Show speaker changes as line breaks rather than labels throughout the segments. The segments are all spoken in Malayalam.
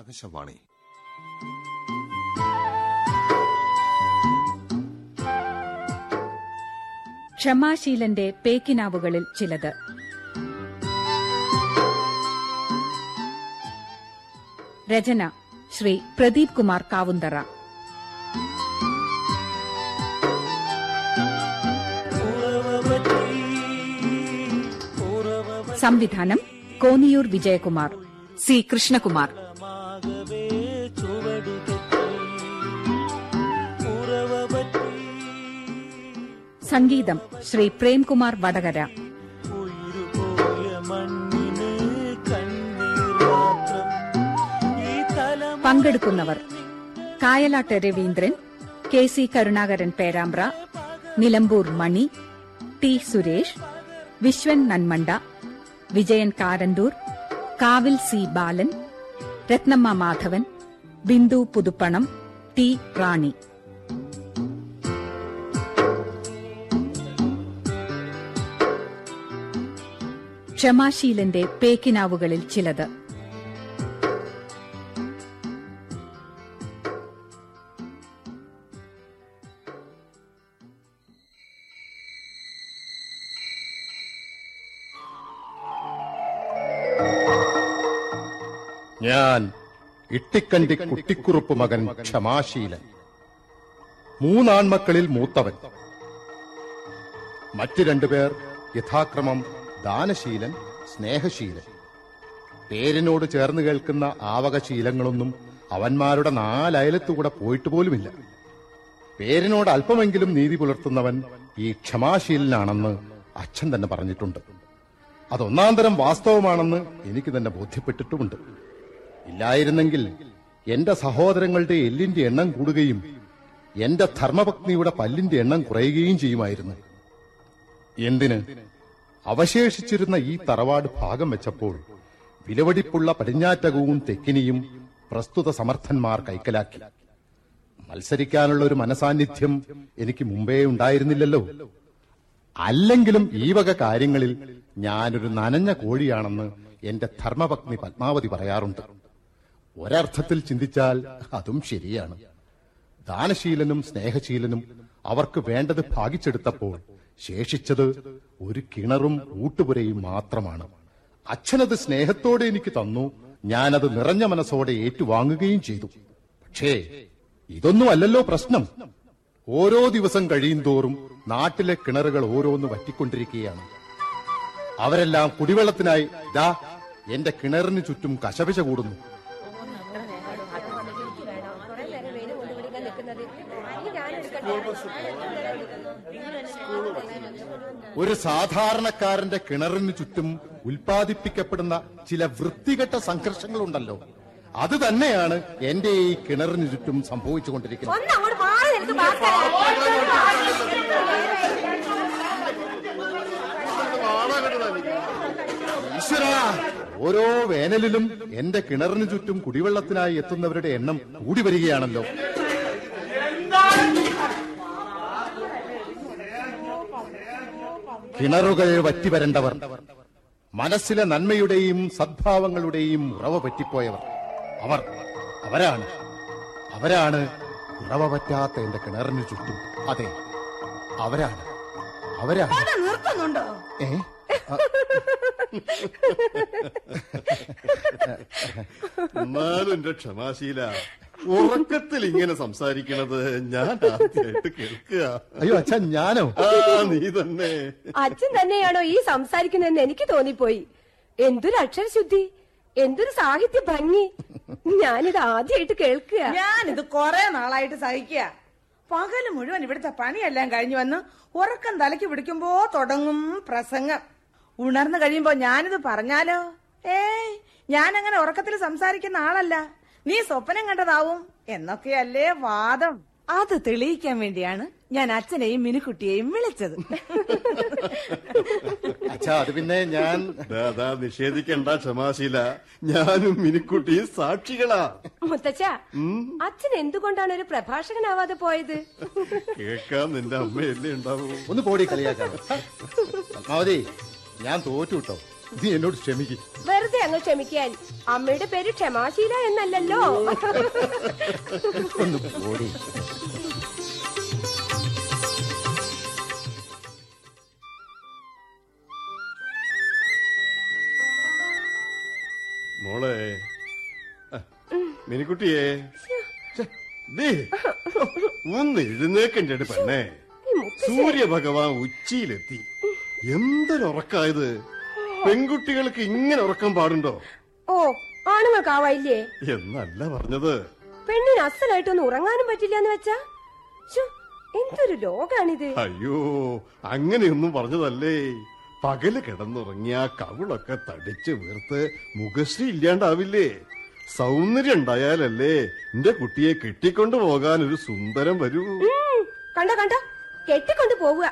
ആകാശവാണി.
ക്ഷമാശീലന്റെ പേക്കിനാവുകളിൽ ചിലത്. രചന ശ്രീ പ്രദീപ് കുമാർ കാവുന്തറ. സംവിധാനം കോന്നിയൂർ വിജയകുമാർ സി കൃഷ്ണകുമാർ. സംഗീതം ശ്രീ പ്രേംകുമാർ വടകര. പങ്കെടുക്കുന്നവർ Kayalat Raveendran K C Karunakaran Perambra Nilambur Mani T Suresh Vishwan Nanmanda Vijayan Karanthur Kavil C Balan Rathnamma Madhavan Bindu Puthuppanam T Rani. ക്ഷമാശീലന്റെ പേക്കിനാവുകളിൽ ചിലത്.
ഞാൻ ഇട്ടിക്കണ്ടി കുട്ടിക്കുറുപ്പ് മകൻ ക്ഷമാശീലൻ. മൂന്നാൺമക്കളിൽ മൂത്തവൻ. മറ്റു രണ്ടുപേർ യഥാക്രമം ദാനശീലൻ സ്നേഹശീലൻ. പേരിനോട് ചേർന്ന് കേൾക്കുന്ന ആവകശീലങ്ങളൊന്നും അവന്മാരുടെ നാലയലത്തുകൂടെ പോയിട്ട് പോലുമില്ല. പേരിനോട് അല്പമെങ്കിലും നീതി പുലർത്തുന്നവൻ ഈ ക്ഷമാശീലനാണെന്ന് അച്ഛൻ തന്നെ പറഞ്ഞിട്ടുണ്ട്. അതൊന്നാം തരം വാസ്തവമാണെന്ന് എനിക്ക് തന്നെ ബോധ്യപ്പെട്ടിട്ടുമുണ്ട്. ഇല്ലായിരുന്നെങ്കിൽ എന്റെ സഹോദരങ്ങളുടെ എല്ലിന്റെ എണ്ണം കൂടുകയും എന്റെ ധർമ്മപത്നിയുടെ പല്ലിന്റെ എണ്ണം കുറയുകയും ചെയ്യുമായിരുന്നു. എന്തിന്? അവശേഷിച്ചിരുന്ന ഈ തറവാട് ഭാഗം വെച്ചപ്പോൾ വിലവടിപ്പുള്ള പടിഞ്ഞാറ്റകവും തെക്കിനിയും പ്രസ്തുത സമർത്ഥന്മാർ കൈക്കലാക്കി. മത്സരിക്കാനുള്ള ഒരു മനസാന്നിധ്യം എനിക്ക് മുമ്പേ ഉണ്ടായിരുന്നില്ലല്ലോ. അല്ലെങ്കിലും ഈ വക കാര്യങ്ങളിൽ ഞാനൊരു നനഞ്ഞ കോഴിയാണെന്ന് എന്റെ ധർമ്മപത്നി പത്മാവതി പറയാറുണ്ട്. ഒരർത്ഥത്തിൽ ചിന്തിച്ചാൽ അതും ശരിയാണ്. ദാനശീലനും സ്നേഹശീലനും അവർക്ക് വേണ്ടത് ഭാഗിച്ചെടുത്തപ്പോൾ ശേഷിച്ചത് ഒരു കിണറും ഊട്ടുപുരയും മാത്രമാണ് അച്ഛനത് സ്നേഹത്തോടെ എനിക്ക് തന്നു ഞാനത് നിറഞ്ഞ മനസ്സോടെ ഏറ്റുവാങ്ങുകയും ചെയ്തു പക്ഷേ ഇതൊന്നുമല്ലല്ലോ പ്രശ്നം ഓരോ ദിവസം കഴിയും തോറും നാട്ടിലെ കിണറുകൾ ഓരോന്ന് വറ്റിക്കൊണ്ടിരിക്കുകയാണ് അവരെല്ലാം കുടിവെള്ളത്തിനായി ദാ എന്റെ കിണറിന് ചുറ്റും കശപിശ കൂടുന്നു ഒരു സാധാരണക്കാരന്റെ കിണറിന് ചുറ്റും ഉൽപ്പാദിപ്പിക്കപ്പെടുന്ന ചില വൃത്തികെട്ട സംഘർഷങ്ങളുണ്ടല്ലോ അത് തന്നെയാണ് എന്റെ ഈ കിണറിന് ചുറ്റും സംഭവിച്ചുകൊണ്ടിരിക്കുന്നത് ഈശ്വരാ ഓരോ വേനലിലും എന്റെ കിണറിന് ചുറ്റും കുടിവെള്ളത്തിനായി എത്തുന്നവരുടെ എണ്ണം കൂടി വരികയാണല്ലോ കിണറുകൾ വറ്റിവരണ്ടവർ. മനസ്സിലെ നന്മയുടെയും സദ്ഭാവങ്ങളുടെയും ഉറവ പറ്റിപ്പോയവർ. അവർ അവരാണ്. അവരാണ് ഉറവ പറ്റാത്ത എന്റെ കിണറിന് ചുറ്റും. അതെ അവരാണ്. അവരാണ്.
നിർത്തുന്നുണ്ടോ?
ഏ?
എന്നാലും എന്റെ ക്ഷമാശീല. ഉറക്കത്തിൽ ഇങ്ങനെ സംസാരിക്കണത് ഞാൻ ആദ്യമായിട്ട് കേൾക്കുക.
അയ്യോ അച്ഛൻ ഞാനോ?
ആ നീ തന്നെ.
അച്ഛൻ തന്നെയാണോ ഈ സംസാരിക്കുന്നതെന്ന് എനിക്ക് തോന്നിപ്പോയി. എന്തൊരു അക്ഷരശുദ്ധി എന്തൊരു സാഹിത്യ ഭംഗി. ഞാനിത് ആദ്യമായിട്ട് കേൾക്കുക.
ഞാനിത് കൊറേ നാളായിട്ട് സഹിക്കുക. പകൽ മുഴുവൻ ഇവിടുത്തെ പണിയെല്ലാം കഴിഞ്ഞു വന്ന് ഉറക്കം തലയ്ക്ക് പിടിക്കുമ്പോ തുടങ്ങും പ്രസംഗം. ഉണർന്നു കഴിയുമ്പോ ഞാനിത് പറഞ്ഞാലോ? ഏയ് ഞാനങ്ങനെ ഉറക്കത്തിൽ സംസാരിക്കുന്ന ആളല്ല. നീ സ്വപ്നം കണ്ടതാവും എന്നൊക്കെയല്ലേ വാദം. അത് തെളിയിക്കാൻ വേണ്ടിയാണ് ഞാൻ അച്ഛനെയും മിനുക്കുട്ടിയെയും വിളിച്ചത്.
അച്ഛാ അത് പിന്നെ ഞാൻ
ദാ, ദാ, നിഷേധിക്കണ്ട ക്ഷമാശീല. ഞാനും മിനുക്കുട്ടിയും സാക്ഷികളാ.
മുത്തച്ഛ അച്ഛൻ എന്തുകൊണ്ടാണ് ഒരു പ്രഭാഷകനാവാതെ പോയത്?
കേൾക്കാൻ നിന്റെ അമ്മയല്ലേ ഉണ്ടാവൂ.
ഒന്ന് പോടി കളിയാക്കാം. പത്മാവതി ഞാൻ തോറ്റു കേട്ടോ. നീ എന്നോട് ക്ഷമിക്കും.
വെറുതെ അങ്ങ് ക്ഷമിക്കാൻ. അമ്മയുടെ പേര് ക്ഷമാശീല എന്നല്ലല്ലോ.
ഒന്ന് പോടി.
മോളെ ആ, മിനിക്കുട്ടിയെ. ഛെ, ദേ, ഒന്ന് എഴുന്നേക്കണ്ടേ പെണ്ണേ.
ഈ മുത്തശ്ശി
എന്തൊരു ഉച്ചിയിലെത്തി എന്തൊരുറക്കായത് പെൺകുട്ടികൾക്ക് ഇങ്ങനെ ഉറക്കം പാടുണ്ടോ?
ഓ ആണുങ്ങൾക്കാവായില്ലേ
എന്നല്ല പറഞ്ഞത്.
പെണ്ണിന് അസലായിട്ടൊന്നും ഉറങ്ങാനും പറ്റില്ല എന്ന് വെച്ചാ എന്തൊരു ലോകാണിത്.
അയ്യോ അങ്ങനെയൊന്നും പറഞ്ഞതല്ലേ. പകൽ കിടന്നുറങ്ങിയ കവിളൊക്കെ തടിച്ച് വീർത്ത് മുഖശ്രീ ഇല്ലാണ്ടാവില്ലേ. സൗന്ദര്യം ഉണ്ടായാലല്ലേ എന്റെ കുട്ടിയെ കെട്ടിക്കൊണ്ടു പോകാൻ ഒരു സുന്ദരം വരൂ.
കണ്ട കണ്ടോ കണ്ടോ? കെട്ടിക്കൊണ്ട് പോവുക.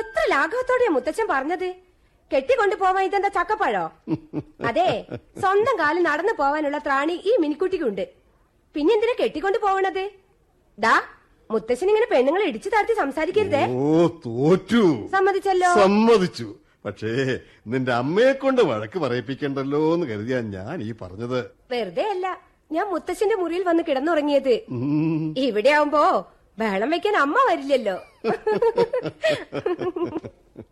എത്ര ലാഘവത്തോടെയാ മുത്തച്ഛൻ പറഞ്ഞത്. കെട്ടിക്കൊണ്ട് പോവാൻ ഇതെന്താ ചക്കപ്പഴോ? അതെ സ്വന്തം കാലിൽ നടന്നു പോവാനുള്ള ത്രാണി ഈ മിനിക്കുട്ടിക്കുണ്ട്. പിന്നെ എന്തിനാ കെട്ടിക്കൊണ്ട് പോവണത്? ദാ മുത്തശ്ശൻ ഇങ്ങനെ പെണ്ണുങ്ങളെ ഇടിച്ചു താഴ്ത്തി സംസാരിക്കരുതേ.
ഓ തോറ്റു.
സമ്മതിച്ചല്ലോ.
സമ്മതിച്ചു. പക്ഷേ നിന്റെ അമ്മയെ കൊണ്ട് വഴക്ക് പറയിപ്പിക്കണ്ടല്ലോ എന്ന് കരുതിയാ ഞാൻ ഈ പറഞ്ഞത്.
വെറുതെ അല്ല ഞാൻ മുത്തശ്ശന്റെ മുറിയിൽ വന്ന് കിടന്നുറങ്ങിയത്. ഇവിടെ ആവുമ്പോ ബഹളം വെക്കാൻ അമ്മ വരില്ലല്ലോ.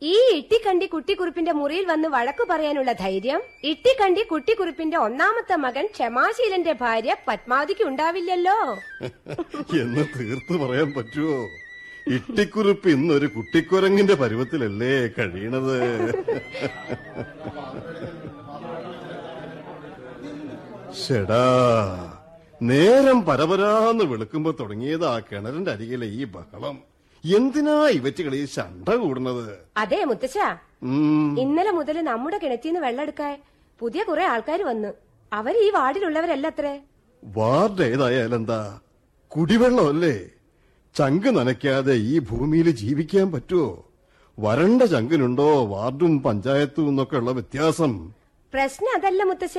ഈ ഇട്ടിക്കണ്ടി കുട്ടിക്കുറുപ്പിന്റെ മുറിയിൽ വന്ന് വഴക്കു പറയാനുള്ള ധൈര്യം ഇട്ടിക്കണ്ടി കുട്ടിക്കുറുപ്പിന്റെ ഒന്നാമത്തെ മകൻ ക്ഷമാശീലന്റെ ഭാര്യ പത്മാവതിക്ക് ഉണ്ടാവില്ലല്ലോ.
എന്ന് തീർത്തു പറയാൻ പറ്റുമോ ഇട്ടിക്കുറിപ്പ് ഇന്നൊരു കുട്ടിക്കുരങ്ങിന്റെ പരുവത്തിലല്ലേ കഴിയണത്? ഷെടാ നേരം പരപരാന്ന് വെളുക്കുമ്പോ തുടങ്ങിയതാ കിണറിന്റെ അരികിലെ ഈ ബഹളം. എന്തിനാ ഇവറ്റുകളി ശണ്ട കൂടുന്നത്?
അതെ മുത്തശ്ശ. ഇന്നലെ മുതൽ നമ്മുടെ കിണറ്റിന്ന് വെള്ളം എടുക്കാൻ പുതിയ കുറെ ആൾക്കാർ വന്നു. അവർ ഈ വാർഡിലുള്ളവരല്ല അത്രേ.
വാർഡ് ഏതായാലെന്താ കുടിവെള്ളമല്ലേ ചങ്ക് നനയ്ക്കാതെ ഈ ഭൂമിയിൽ ജീവിക്കാൻ പറ്റുമോ വരണ്ട ചങ്കിനുണ്ടോ വാർഡും പഞ്ചായത്തും എന്നൊക്കെ ഉള്ള വ്യത്യാസം?
പ്രശ്നം അതല്ല മുത്തശ്ശ.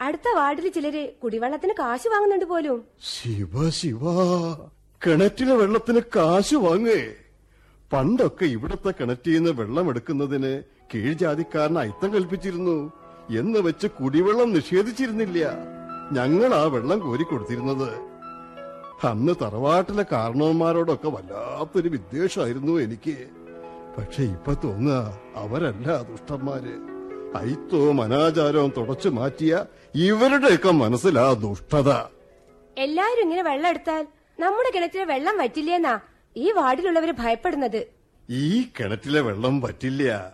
അടുത്ത വാർഡിൽ ചിലര് കുടിവെള്ളത്തിന് കാശ് വാങ്ങുന്നുണ്ട് പോലും.
ശിവ ശിവ. കിണറ്റിലെ വെള്ളത്തിന് കാശ് വാങ്ങേ. പണ്ടൊക്കെ ഇവിടത്തെ കിണറ്റിന്ന് വെള്ളം എടുക്കുന്നതിന് കീഴ്ജാതിക്കാരന് അയിത്തം കൽപ്പിച്ചിരുന്നു. എന്ന് വെച്ച് കുടിവെള്ളം നിഷേധിച്ചിരുന്നില്ല. ഞങ്ങൾ ആ വെള്ളം കോരിക്കൊടുത്തിരുന്നത് അന്ന് തറവാട്ടിലെ കാരണവന്മാരോടൊക്കെ വല്ലാത്തൊരു വിദ്വേഷമായിരുന്നു എനിക്ക്. പക്ഷെ ഇപ്പൊ തോന്നുക അവരല്ല ദുഷ്ടന്മാര്. അയിത്തവും അനാചാരവും തുടച്ചു മാറ്റിയ ഇവരുടെയൊക്കെ മനസ്സിലാ ദുഷ്ടത.
എല്ലാരും ഇങ്ങനെ വെള്ളം എടുത്താൽ നമ്മുടെ കിണറ്റിലെ വെള്ളം വറ്റില്ലേന്നാ ഈ വാർഡിലുള്ളവര് ഭയപ്പെടുന്നത്.
ഈ കിണറ്റിലെ വെള്ളം വറ്റില്ല.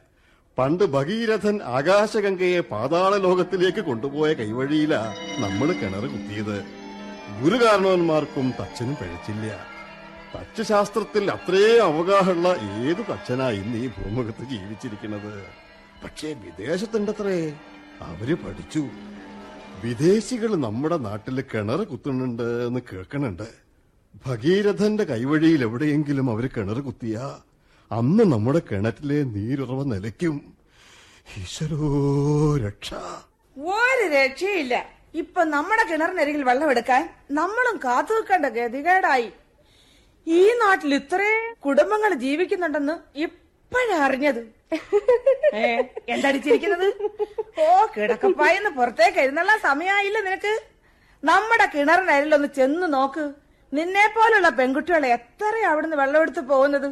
പണ്ട് ഭഗീരഥൻ ആകാശഗംഗയെ പാതാള ലോകത്തിലേക്ക് കൊണ്ടുപോയ കൈവഴിയിലാ നമ്മൾ കിണർ കുത്തിയത്. ഗുരുകാരണവന്മാർക്കും തച്ചനും പഴച്ചില്ല. തച്ചശാസ്ത്രത്തിൽ അത്രേ അവഗാഹമുള്ള ഏതു ഇന്ന് ഈ ഭൂമുഖത്ത് ജീവിച്ചിരിക്കുന്നത്? പക്ഷേ വിദേശത്തുണ്ടത്രേ അവർ പഠിച്ചു. വിദേശികൾ നമ്മുടെ നാട്ടിൽ കിണർ കുത്തുന്നുണ്ട് എന്ന് കേൾക്കണുണ്ട്. ഭഗീരഥന്റെ കൈവഴിയിൽ എവിടെയെങ്കിലും അവർ കിണർ കുത്തിയ അന്ന് നമ്മുടെ കിണറ്റിലെ നീരുറവ നിലയ്ക്കും. രക്ഷ.
ഒരു രക്ഷയില്ല. ഇപ്പൊ നമ്മുടെ കിണറിനരികിൽ വെള്ളമെടുക്കാൻ നമ്മളും കാത്തു നിൽക്കേണ്ട ഗതികേടായി. ഈ നാട്ടിൽ ഇത്രേ കുടുംബങ്ങൾ ജീവിക്കുന്നുണ്ടെന്ന് ഇപ്പോഴറിഞ്ഞത് എന്തടിച്ചിരിക്കുന്നത് ഓ കിടക്കപ്പായെന്ന് പുറത്തേക്ക് എഴുന്നള്ള സമയായില്ല നിനക്ക്? നമ്മുടെ കിണറിനരിലൊന്ന് ചെന്ന് നോക്ക്. നിന്നെ പോലുള്ള പെൺകുട്ടികളെ എത്ര അവിടുന്ന് വെള്ളമെടുത്ത് പോകുന്നത്?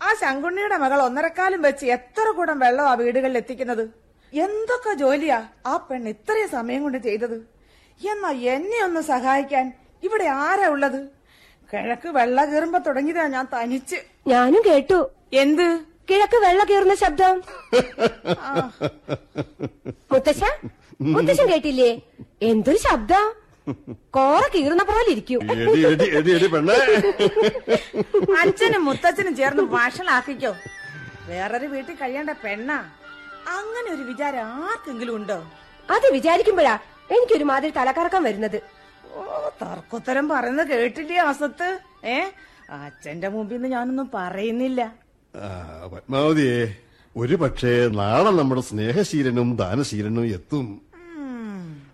ആ ശങ്കുണ്ണിയുടെ മകൾ ഒന്നരക്കാലം വെച്ച് എത്ര കൂടം വെള്ളം ആ വീടുകളിൽ എത്തിക്കുന്നത്? എന്തൊക്കെ ജോലിയാ ആ പെണ്ണ് ഇത്രയും സമയം കൊണ്ട് ചെയ്തത്? എന്നാ എന്നെ ഒന്ന് സഹായിക്കാൻ ഇവിടെ ആരാ ഉള്ളത്? കിഴക്ക് വെള്ള കീറുമ്പോ തുടങ്ങിയതാ ഞാൻ തനിച്ച്.
ഞാനും കേട്ടു.
എന്ത്?
കിഴക്ക് വെള്ള കീറുന്ന ശബ്ദം. മുത്തശ്ശ? മുത്തശ്ശൻ കേട്ടില്ലേ? എന്തൊരു ശബ്ദം? കോറ കീറുന്ന പോലെ ഇരിക്കും.
എടി എടി എടി എടി പെണ്ണേ.
അച്ഛനും മുത്തച്ഛനും ചേർന്ന് വഷളാക്കിക്കോ. വേറൊരു വീട്ടിൽ കഴിയേണ്ട പെണ്ണാ. അങ്ങനെ ഒരു വിചാരം ആർക്കെങ്കിലും ഉണ്ടോ?
അത് വിചാരിക്കുമ്പോഴാ എനിക്കൊരു മാതിരി തലക്കറക്കം വരുന്നത്.
ഓ തർക്കുത്തരം പറയുന്നത് കേട്ടില്ലേ അസത്ത്? ഏ? അച്ഛന്റെ മുമ്പിൽ നിന്ന് ഞാനൊന്നും പറയുന്നില്ല.
ആ, പത്മാവതിയെ ഒരു പക്ഷേ നാളെ നമ്മുടെ സ്നേഹശീലനും ദാനശീലനും എത്തും.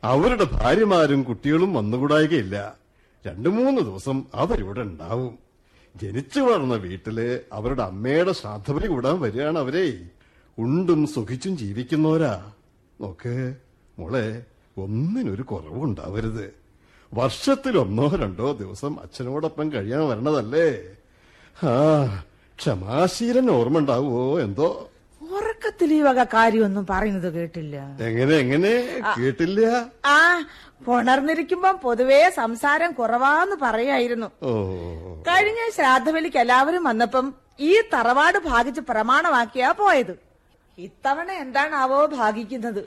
അവരുടെ ഭാര്യമാരും കുട്ടികളും വന്നുകൂടായികയില്ല. രണ്ടു മൂന്ന് ദിവസം അവരിവിടെ ഉണ്ടാവും. ജനിച്ചു വളർന്ന വീട്ടിൽ അവരുടെ അമ്മയുടെ ശ്രാദ്ധബലി കൂടാൻ വരികയാണ് അവരെ. ഉണ്ടും സുഖിച്ചും ജീവിക്കുന്നവരാ. നോക്ക് മോളെ ഒന്നിനൊരു കുറവുണ്ടാവരുത്. വർഷത്തിൽ ഒന്നോ രണ്ടോ ദിവസം അച്ഛനോടൊപ്പം കഴിയാൻ വരണതല്ലേ? ആ ക്ഷമാശീലൻ ഓർമ്മ ഉണ്ടാവുമോ എന്തോ?
ഉറക്കത്തിൽ ഈ വക കാര്യമൊന്നും പറയുന്നത് കേട്ടില്ല.
എങ്ങനെ എങ്ങനെ? കേട്ടില്ല.
ആ ഉണർന്നിരിക്കുമ്പം പൊതുവേ സംസാരം കുറവാന്ന് പറയായിരുന്നു. കഴിഞ്ഞ ശ്രാദ്ധവലിക്ക് എല്ലാവരും വന്നപ്പം ഈ തറവാട് ഭാഗിച്ച് പ്രമാണമാക്കിയാ പോയത്. ഇത്തവണ എന്താണാവോ ഭാഗിക്കുന്നത്.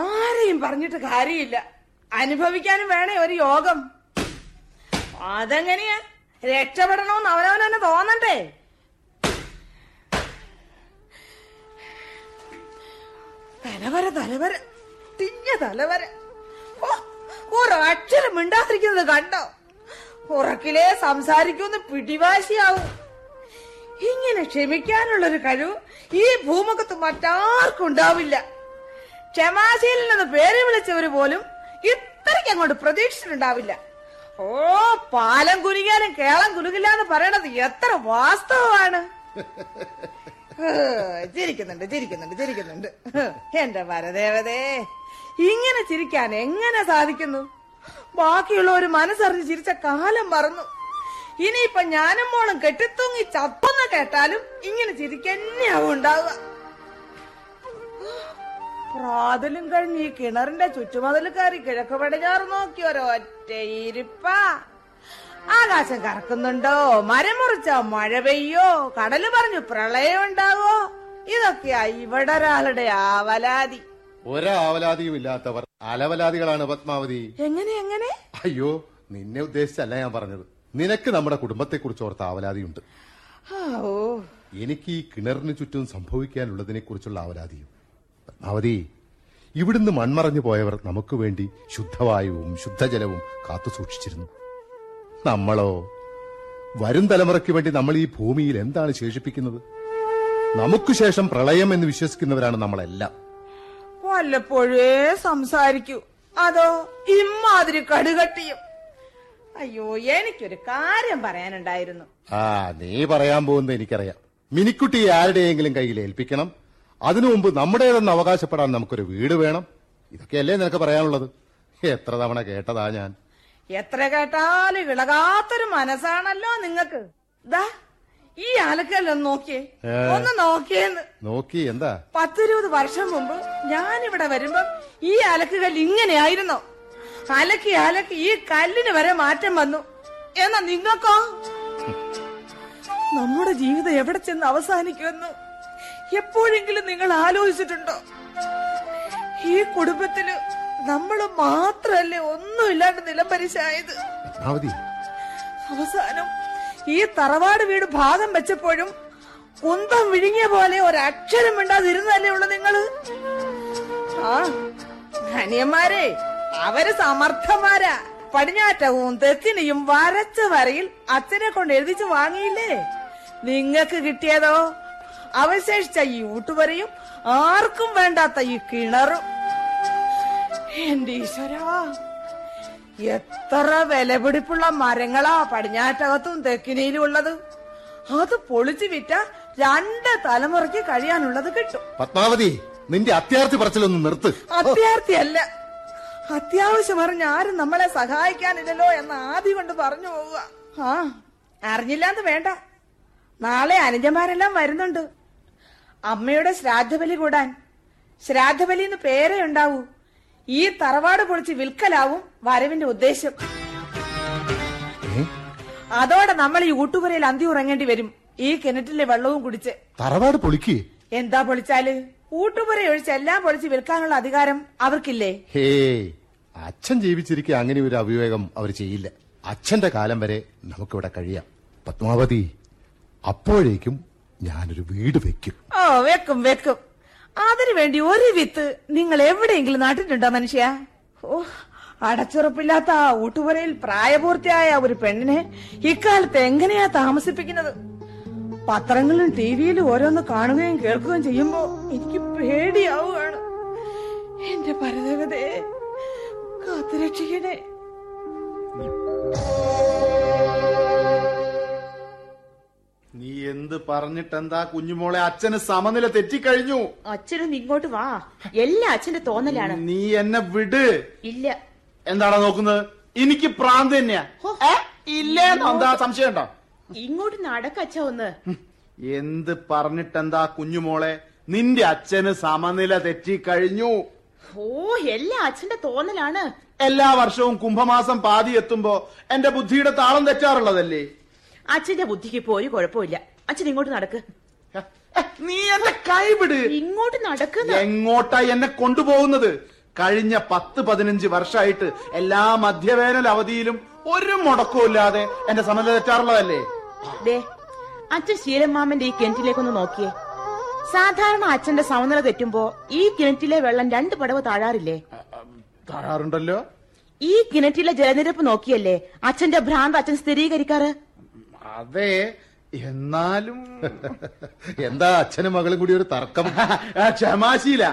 ആരെയും പറഞ്ഞിട്ട് കാര്യമില്ല. അനുഭവിക്കാനും വേണേ ഒരു യോഗം. അതെങ്ങനെയാ? രക്ഷപ്പെടണമെന്ന് അവനവൻ തന്നെ തോന്നണ്ടേ? തലവര തലവര. തിഞ്ഞ തലവര. ഓ, ഒരക്ഷരം മിണ്ടാതിരിക്കുന്നത് കണ്ടോ? ഉറക്കിലേ സംസാരിക്കുമെന്ന് പിടിവാശിയാവും. ഇങ്ങനെ ക്ഷമിക്കാനുള്ളൊരു കഴിവ് ഈ ഭൂമുഖത്ത് മറ്റാർക്കും ഉണ്ടാവില്ല. ക്ഷമാശീലൻ നിന്ന് പേര് വിളിച്ചവര് പോലും ഇത്രയ്ക്ക് അങ്ങോട്ട് പ്രതീക്ഷിച്ചിട്ടുണ്ടാവില്ല. ഓ പാലം കുലുങ്ങാനും കേളം കുലുങ്ങില്ല എന്ന് പറയണത് എത്ര വാസ്തവമാണ്. ചിരിക്കുന്നുണ്ട് ചിരിക്കുന്നുണ്ട് ചിരിക്കുന്നുണ്ട്. എന്റെ വരദേവതേ ഇങ്ങനെ ചിരിക്കാൻ എങ്ങനെ സാധിക്കുന്നു? ബാക്കിയുള്ള ഒരു മനസ്സറിഞ്ഞ് ചിരിച്ച കാലം മറന്നു. ഇനിയിപ്പൊ ഞാനും മോളും കെട്ടിത്തൂങ്ങി ചത്തെന്ന് കേട്ടാലും ഇങ്ങനെ ചിരിക്കന്നെയാവും ഉണ്ടാവുക. പ്രാതലും കഴിഞ്ഞ് ഈ കിണറിന്റെ ചുറ്റുമതിൽ കയറി കിഴക്ക് പടിഞ്ഞാറ് നോക്കി ഒരൊറ്റ ഇരിപ്പ. ആകാശം കറക്കുന്നുണ്ടോ? മരം മുറിച്ച മഴ പെയ്യോ? കടൽ പറഞ്ഞു പ്രളയം ഉണ്ടാവോ? ഇതൊക്കെയാ ഇവിടെ ഒരാളുടെ ആവലാതി.
ഒരാവലാതിയും ഇല്ലാത്തവർ അലവലാതികളാണ് പത്മാവതി.
എങ്ങനെ എങ്ങനെ?
അയ്യോ നിന്നെ ഉദ്ദേശിച്ചല്ല ഞാൻ പറഞ്ഞത്. നിനക്ക് നമ്മുടെ കുടുംബത്തെ കുറിച്ച് ഓർത്ത ആവലാതിയുണ്ട്.
ഓ.
എനിക്ക് ഈ കിണറിന് ചുറ്റും സംഭവിക്കാനുള്ളതിനെ കുറിച്ചുള്ള ആവലാതിയും. പത്മാവതി ഇവിടുന്ന് മൺമറഞ്ഞു പോയവർ നമുക്ക് വേണ്ടി ശുദ്ധവായുവും ശുദ്ധജലവും കാത്തു സൂക്ഷിച്ചിരുന്നു. നമ്മളോ? വരും തലമുറയ്ക്ക് വേണ്ടി നമ്മൾ ഈ ഭൂമിയിൽ എന്താണ് ശേഷിപ്പിക്കുന്നത്? നമുക്ക് ശേഷം പ്രളയം എന്ന് വിശ്വസിക്കുന്നവരാണ് നമ്മളെല്ലാം.
വല്ലപ്പോഴേ സംസാരിക്കൂ. അതോ ഇമ്മാതിരി കടുകട്ടിയും. അയ്യോ എനിക്കൊരു കാര്യം പറയാനുണ്ടായിരുന്നു.
ആ നീ പറയാൻ പോകുന്നത് എനിക്കറിയാം. മിനിക്കുട്ടി ആരുടെയെങ്കിലും കയ്യിൽ ഏൽപ്പിക്കണം? അതിനു മുമ്പ് നമ്മുടേതെന്ന് അവകാശപ്പെടാൻ നമുക്കൊരു വീട് വേണം. ഇതൊക്കെയല്ലേ നിനക്ക് പറയാനുള്ളത്? എത്ര തവണ കേട്ടതാ ഞാൻ.
എത്ര കേട്ടാലും ഇളകാത്തൊരു മനസ്സാണല്ലോ നിങ്ങക്ക് ദാ ഈ ആലക്കല്ലോ നോക്കിയേ. ഒന്ന് നോക്കിയെന്ന്.
നോക്കി എന്താ?
പത്തിരുപത് വർഷം മുമ്പ് ഞാനിവിടെ വരുമ്പോ ഈ അലക്കുകല്ല് ഇങ്ങനെയായിരുന്നു. അലക്കി അലക്കി ഈ കല്ലിന് വരെ മാറ്റം വന്നു. എന്നാ നിങ്ങൾക്കോ? നമ്മുടെ ജീവിതം എവിടെ ചെന്ന് അവസാനിക്കുമെന്ന്. എപ്പോഴെങ്കിലും നിങ്ങൾ ആലോചിച്ചിട്ടുണ്ടോ? ഈ കുടുംബത്തിൽ നമ്മൾ മാത്രല്ലേ ഒന്നുമില്ലാണ്ട് നിലംപരിശായത് അവസാനം ഈ തറവാട് വീട് ഭാഗം വെച്ചപ്പോഴും കുന്തം വിഴുങ്ങിയ പോലെ ഒരക്ഷരം മിണ്ടാതിരുന്നല്ലേ ഉള്ള നിങ്ങൾ? ആ ധനിയന്മാരെ അവർ സമർത്ഥന്മാരാ. പടിഞ്ഞാറ്റവും തെക്കിനെയും വരച്ച വരയിൽ അച്ഛനെ കൊണ്ട് എഴുതിച്ചു വാങ്ങിയില്ലേ? നിങ്ങക്ക് കിട്ടിയതോ? അവശേഷിച്ച ഈ ഊട്ടുവരയും ആർക്കും വേണ്ടാത്ത ഈ കിണറും. എന്റെ ഈശ്വരാ എത്ര വിലപിടിപ്പുള്ള മരങ്ങളാ പടിഞ്ഞാറ്റകത്തും തെക്കിനിയിലും ഉള്ളത് അത് പൊളിച്ചു വിറ്റ രണ്ട് തലമുറയ്ക്ക് കഴിയാനുള്ളത് കിട്ടും.
പത്മാവതി നിന്റെ അത്യാർത്ഥി പറച്ചിലൊന്ന് നിർത്ത്.
അത്യാർത്ഥിയല്ല. അത്യാവശ്യം അറിഞ്ഞ ആരും നമ്മളെ സഹായിക്കാനില്ലല്ലോ എന്ന് ആദ്യം കൊണ്ട് പറഞ്ഞു പോവുക. ആ അറിഞ്ഞില്ലാന്ന് വേണ്ട. നാളെ അനുജന്മാരെല്ലാം വരുന്നുണ്ട്. അമ്മയുടെ ശ്രാദ്ധബലി കൂടാൻ. ശ്രാദ്ധബലി എന്ന് പേരേ ഉണ്ടാവൂ. ഈ തറവാട് പൊളിച്ച് വിൽക്കലാവും വരവിന്റെ ഉദ്ദേശം. അതോടെ നമ്മൾ ഈ ഊട്ടുപുരയിൽ അന്തി ഉറങ്ങേണ്ടി വരും. ഈ കിണറ്റിലെ വെള്ളവും കുടിച്ച്.
തറവാട് പൊളിക്ക്?
എന്താ പൊളിച്ചാൽ? ഊട്ടുപുര ഒഴിച്ച് എല്ലാം പൊളിച്ച് വിൽക്കാനുള്ള അധികാരം അവർക്കില്ലേ?
ഹേ അച്ഛൻ ജീവിച്ചിരിക്കെ അങ്ങനെ ഒരു അവിവേകം അവർ ചെയ്യില്ല. അച്ഛന്റെ കാലം വരെ നമുക്കിവിടെ കഴിയാം. പത്മാവതി അപ്പോഴേക്കും ഞാനൊരു വീട് വെക്കും.
ഓ വെക്കും വെക്കും. അതിനു വേണ്ടി ഒരു വിത്ത് നിങ്ങൾ എവിടെയെങ്കിലും നട്ടിട്ടുണ്ടോ മനുഷ്യ? ഓ അടച്ചുറപ്പില്ലാത്ത ആ ഊട്ടുപുരയിൽ പ്രായപൂർത്തിയായ ഒരു പെണ്ണിനെ ഇക്കാലത്ത് എങ്ങനെയാ താമസിപ്പിക്കുന്നത്? പത്രങ്ങളിലും ടിവിയിലും ഓരോന്ന് കാണുകയും കേൾക്കുകയും ചെയ്യുമ്പോ എനിക്ക് പേടിയാവുകയാണ്. എന്റെ പരതകതയെ കാത്തുരക്ഷിക്കണേ.
എന്ത് പറഞ്ഞിട്ടെന്താ കുഞ്ഞുമോളെ അച്ഛന് സമനില തെറ്റിക്കഴിഞ്ഞു?
അച്ഛനൊന്ന് ഇങ്ങോട്ട് വാ. എല്ലാം അച്ഛന്റെ തോന്നലാണ്.
നീ എന്നെ വിട്.
ഇല്ല.
എന്താടാ നോക്കുന്നത്? എനിക്ക് പ്രാന്ത് തന്നെയാ. ഇല്ല എന്താ സംശയം ഉണ്ടോ
ഇങ്ങോട്ട് അച്ഛ ഒന്ന്.
എന്ത് പറഞ്ഞിട്ടെന്താ കുഞ്ഞുമോളെ? നിന്റെ അച്ഛന് സമനില തെറ്റിക്കഴിഞ്ഞു.
ഓ എല്ലാം അച്ഛന്റെ തോന്നലാണ്.
എല്ലാ വർഷവും കുംഭമാസം പാതി എത്തുമ്പോ എന്റെ ബുദ്ധിയുടെ താളം തെറ്റാറുള്ളതല്ലേ?
അച്ഛന്റെ ബുദ്ധിക്ക് ഇപ്പൊ ഒരു കുഴപ്പമില്ല. അച്ഛൻ ഇങ്ങോട്ട് നടക്ക്.
നീ എന്നെ കൈവിട്.
ഇങ്ങോട്ട് നടക്കുന്ന
എങ്ങോട്ടാ എന്നെ കൊണ്ടുപോകുന്നത്? കഴിഞ്ഞ പത്ത് പതിനഞ്ച് വർഷമായിട്ട് എല്ലാ മധ്യവേനൽ അവധിയിലും ഒരു മുടക്കവും ഇല്ലാതെ എന്റെ സമനില തെറ്റാറുള്ളതല്ലേ?
ദേ അച്ഛൻ ശീലമാമന്റെ ഈ കിണറ്റിലേക്കൊന്ന് നോക്കിയേ. സാധാരണ അച്ഛന്റെ സമനില തെറ്റുമ്പോ ഈ കിണറ്റിലെ വെള്ളം രണ്ട് പടവ് താഴാറില്ലേ?
താഴാറുണ്ടല്ലോ.
ഈ കിണറ്റിലെ ജലനിരപ്പ് നോക്കിയല്ലേ അച്ഛന്റെ ഭ്രാന്ത് അച്ഛൻ സ്ഥിരീകരിക്കാറ്?
അതെ എന്നാലും.
എന്താ അച്ഛനും മകളും കൂടി ഒരു തർക്കം?
ക്ഷമാശീല.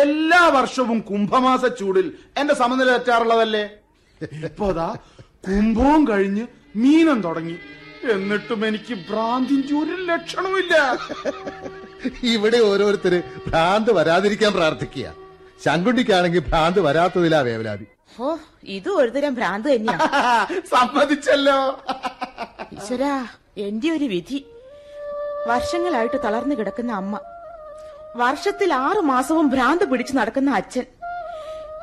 എല്ലാ വർഷവും കുംഭമാസ ചൂടിൽ എന്റെ സമനില തെറ്റാറുള്ളതല്ലേ? ഇപ്പോതാ കുംഭവും കഴിഞ്ഞ് മീനം തുടങ്ങി. എന്നിട്ടും എനിക്ക് ഭ്രാന്തിന്റെ ഒരു ലക്ഷണമില്ല
ഇവിടെ ഓരോരുത്തര് ഭ്രാന്ത് വരാതിരിക്കാൻ പ്രാർത്ഥിക്കുക. ശങ്കുണ്ടിക്കാണെങ്കിൽ ഭ്രാന്ത് വരാത്തതിലാ വേവലാതി.
ഓ ഇത് ഒരുതരം ഭ്രാന്ത് തന്നെയാ.
സമ്മതിച്ചല്ലോ.
ഈശ്വരാ എന്റെ ഒരു വിധി. വർഷങ്ങളായിട്ട് തളർന്നു കിടക്കുന്ന അമ്മ. വർഷത്തിൽ ആറു മാസവും ഭ്രാന്ത് പിടിച്ചു നടക്കുന്ന അച്ഛൻ.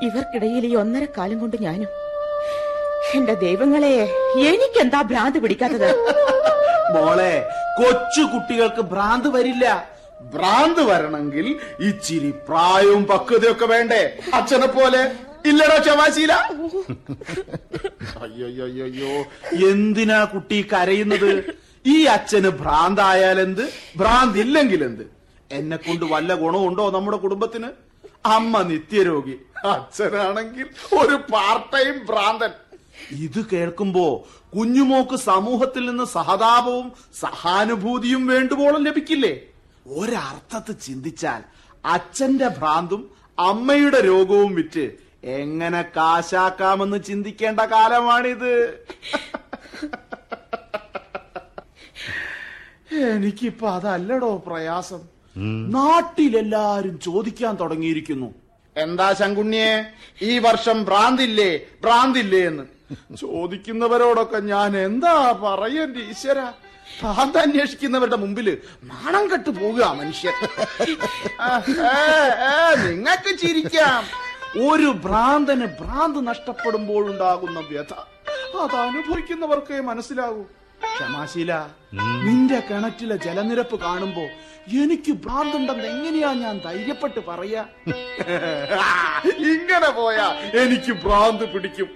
ഇവർക്കിടയിൽ ഈ ഒന്നര കാലം കൊണ്ട് ഞാനും. എന്റെ ദൈവങ്ങളെ എനിക്കെന്താ ഭ്രാന്ത് പിടിക്കാത്തത്?
മോളെ കൊച്ചു കുട്ടികൾക്ക് ഭ്രാന്ത് വരില്ല. ഭ്രാന്ത് വരണമെങ്കിൽ ഇച്ചിരി പ്രായവും പക്വതയൊക്കെ വേണ്ടേ. അച്ഛനെ പോലെ ഇല്ലടോ ചവാശീല അയ്യോയ്യോയ്യോ എന്തിനാ കുട്ടി കരയുന്നത്? ഈ അച്ഛന് ഭ്രാന്തായാലെന്ത്? എന്ത് എന്നെ കൊണ്ട് വല്ല ഗുണമുണ്ടോ നമ്മുടെ കുടുംബത്തിന്? അമ്മ നിത്യരോഗി അച്ഛനാണെങ്കിൽ ഒരു പാർട്ട് ടൈം ഭ്രാന്തൻ. ഇത് കേൾക്കുമ്പോ കുഞ്ഞുമോക്ക് സമൂഹത്തിൽ നിന്ന് സഹതാപവും സഹാനുഭൂതിയും വേണ്ടുവോളം ലഭിക്കില്ലേ? ഒരർത്ഥത്ത് ചിന്തിച്ചാൽ അച്ഛന്റെ ഭ്രാന്തും അമ്മയുടെ രോഗവും വിറ്റ് എങ്ങനെ കാശാക്കാമെന്ന് ചിന്തിക്കേണ്ട കാലമാണിത്. എനിക്കിപ്പോ അതല്ലടോ പ്രയാസം. നാട്ടിലെല്ലാരും ചോദിക്കാൻ തുടങ്ങിയിരിക്കുന്നു. എന്താ ശങ്കുണ്ണിയെ? ഈ വർഷം ഭ്രാന്തില്ലേ? ഭ്രാന്തില്ലേ എന്ന്. ചോദിക്കുന്നവരോടൊക്കെ ഞാൻ എന്താ പറയന്റെ ഈശ്വര? ഭ്രാന്ത് അന്വേഷിക്കുന്നവരുടെ മുമ്പിൽ നാണം കെട്ടു പോകുക മനുഷ്യൻ. നിങ്ങൾക്ക് ചിരിക്കാം. ഒരു ഭ്രാന്തന് ഭ്രാന്ത് നഷ്ടപ്പെടുമ്പോൾ ഉണ്ടാകുന്ന വ്യഥ. അത് അനുഭവിക്കുന്നവർക്കേ മനസ്സിലാകൂ. ക്ഷമാശീല നിന്റെ കിണറ്റിലെ ജലനിരപ്പ് കാണുമ്പോ എനിക്ക് ഭ്രാന്തുണ്ടെന്ന് എങ്ങനെയാ ഞാൻ ധൈര്യപ്പെട്ട് പറയാ? ഇങ്ങനെ പോയാ എനിക്ക് ഭ്രാന്ത് പിടിക്കും.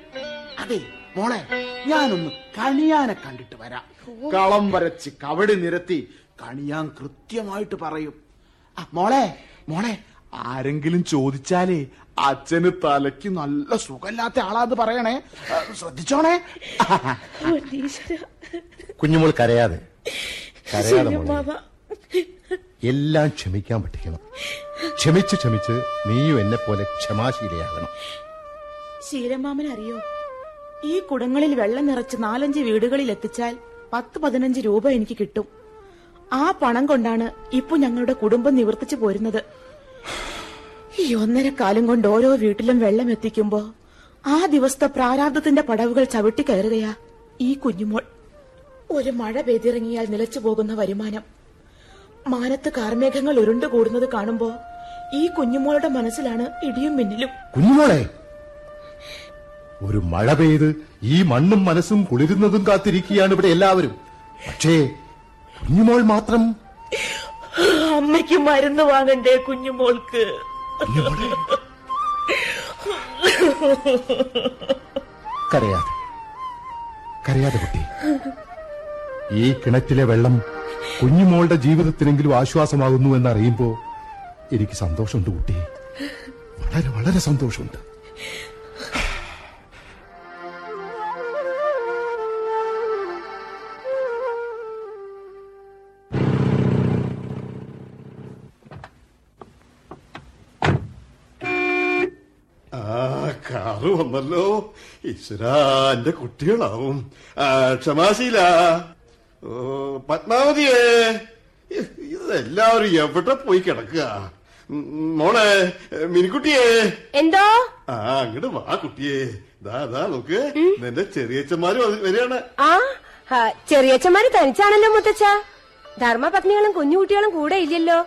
അതെ മോളെ ഞാനൊന്ന് കണിയാനെ കണ്ടിട്ട് വരാം. കളം വരച്ച് കവടി നിരത്തി കണിയാൻ കൃത്യമായിട്ട് പറയും. ആ, മോളെ മോളെ ആരെങ്കിലും ചോദിച്ചാലേ അച്ഛന് തലയ്ക്ക് നല്ല സുഖമില്ലാത്ത ആളാന്ന് പറയണേ. ശ്രദ്ധിച്ചോണേ.
കുഞ്ഞുമോൾ കരയാതെ. കരയാതെ മോളെ. എല്ലാം ക്ഷമിക്കാൻ പറ്റിക്കണം. ക്ഷമിച്ച് ക്ഷമിച്ച് നീയും എന്നെ പോലെ ക്ഷമാശീലയാകണം.
ശീലമാമൻ അറിയോ? ഈ കുടങ്ങളിൽ വെള്ളം നിറച്ച് നാലഞ്ച് വീടുകളിൽ എത്തിച്ചാൽ പത്ത് പതിനഞ്ച് രൂപ എനിക്ക് കിട്ടും. ആ പണം കൊണ്ടാണ് ഇപ്പൊ ഞങ്ങളുടെ കുടുംബം നിവർത്തിച്ചു പോരുന്നത്. ഈ ഒന്നര കാലം കൊണ്ട് ഓരോ വീട്ടിലും വെള്ളം എത്തിക്കുമ്പോ ആ ദിവസത്തെ പ്രാരാബ്ദത്തിന്റെ പടവുകൾ ചവിട്ടി കയറുകയാ ഈ കുഞ്ഞുമോൾ. ഒരു മഴ പെയ്തിറങ്ങിയാൽ നിലച്ചു പോകുന്ന വരുമാനം. മാനത്ത് കാർമേഘങ്ങൾ ഉരുണ്ടുകൂടുന്നത് കാണുമ്പോ ഈ കുഞ്ഞുമോളുടെ മനസ്സിലാണ് ഇടിയും മിന്നലും.
കുഞ്ഞുമോളെ ഒരു മഴ പെയ്ത് ഈ മണ്ണും മനസ്സും കുളിരുന്നതും കാത്തിരിക്കുകയാണ് ഇവിടെ എല്ലാവരും. പക്ഷേ കുഞ്ഞുമോൾ മാത്രം
അമ്മയ്ക്ക് മരുന്ന് വാങ്ങണ്ടേ കുഞ്ഞുമോൾക്ക്?
കരയാതെ. കരയാതെ കുട്ടി. ഈ കിണറ്റിലെ വെള്ളം കുഞ്ഞുമോളുടെ ജീവിതത്തിനെങ്കിലും ആശ്വാസമാകുന്നു എന്നറിയുമ്പോ എനിക്ക് സന്തോഷമുണ്ട് കുട്ടി. വളരെ വളരെ സന്തോഷമുണ്ട്.
വന്നല്ലോ. ഈശ്വരാ എന്റെ കുട്ടികളാവും ക്ഷമാശീല. ഓ പത്മാവതിയേ ഇതെല്ലാവരും എവിടെ പോയി കിടക്കുക? മോളെ മിനിക്കുട്ടിയേ.
എന്തോ?
ആ അങ്ങോട്ട് വാ കുട്ടിയെ. ദാ ദാ നോക്ക്. നിന്റെ ചെറിയച്ചന്മാര് വരികയാണ്.
ആ ചെറിയച്ചന്മാര് തനിച്ചാണല്ലോ മുത്തച്ഛ. ധർമ്മപത്നികളും കുഞ്ഞുകുട്ടികളും കൂടെ ഇല്ലല്ലോ.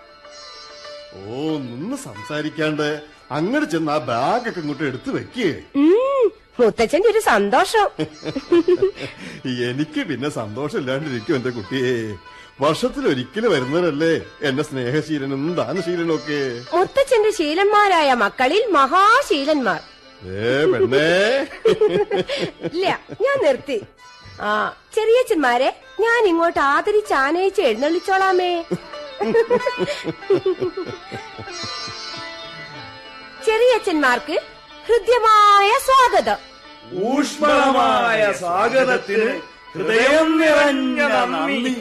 ഓ നിന്ന് സംസാരിക്കാണ്ട്. അങ്ങോട്ട് ചെന്ന് ആ ബാഗൊക്കെ ഇങ്ങോട്ട് എടുത്തു വെക്കേ.
മുത്തച്ഛന്റെ ഒരു സന്തോഷം.
എനിക്ക് പിന്നെ സന്തോഷമില്ലാണ്ടിരിക്കും എന്റെ കുട്ടിയെ. വർഷത്തിൽ ഒരിക്കലും വരുന്നവരല്ലേ എന്റെ സ്നേഹശീലനും ദാനശീലനും ഒക്കെ
മുത്തച്ഛന്റെ ശീലന്മാരായ മക്കളിൽ മഹാശീലന്മാർ.
ഏ പെണ്ണേ.
ഇല്ല ഞാൻ നിർത്തി. ആ ചെറിയച്ഛന്മാരെ ഞാൻ ഇങ്ങോട്ട് ആദരിച്ച് ആനയിച്ച് എഴുന്നള്ളിച്ചോളാമേ. ചെറിയച്ഛന്മാർക്ക് ഹൃദ്യമായ സ്വാഗതം.
ഊഷ്മളമായ സ്വാഗതത്തിന് ഹൃദയം നിറഞ്ഞ നന്ദി.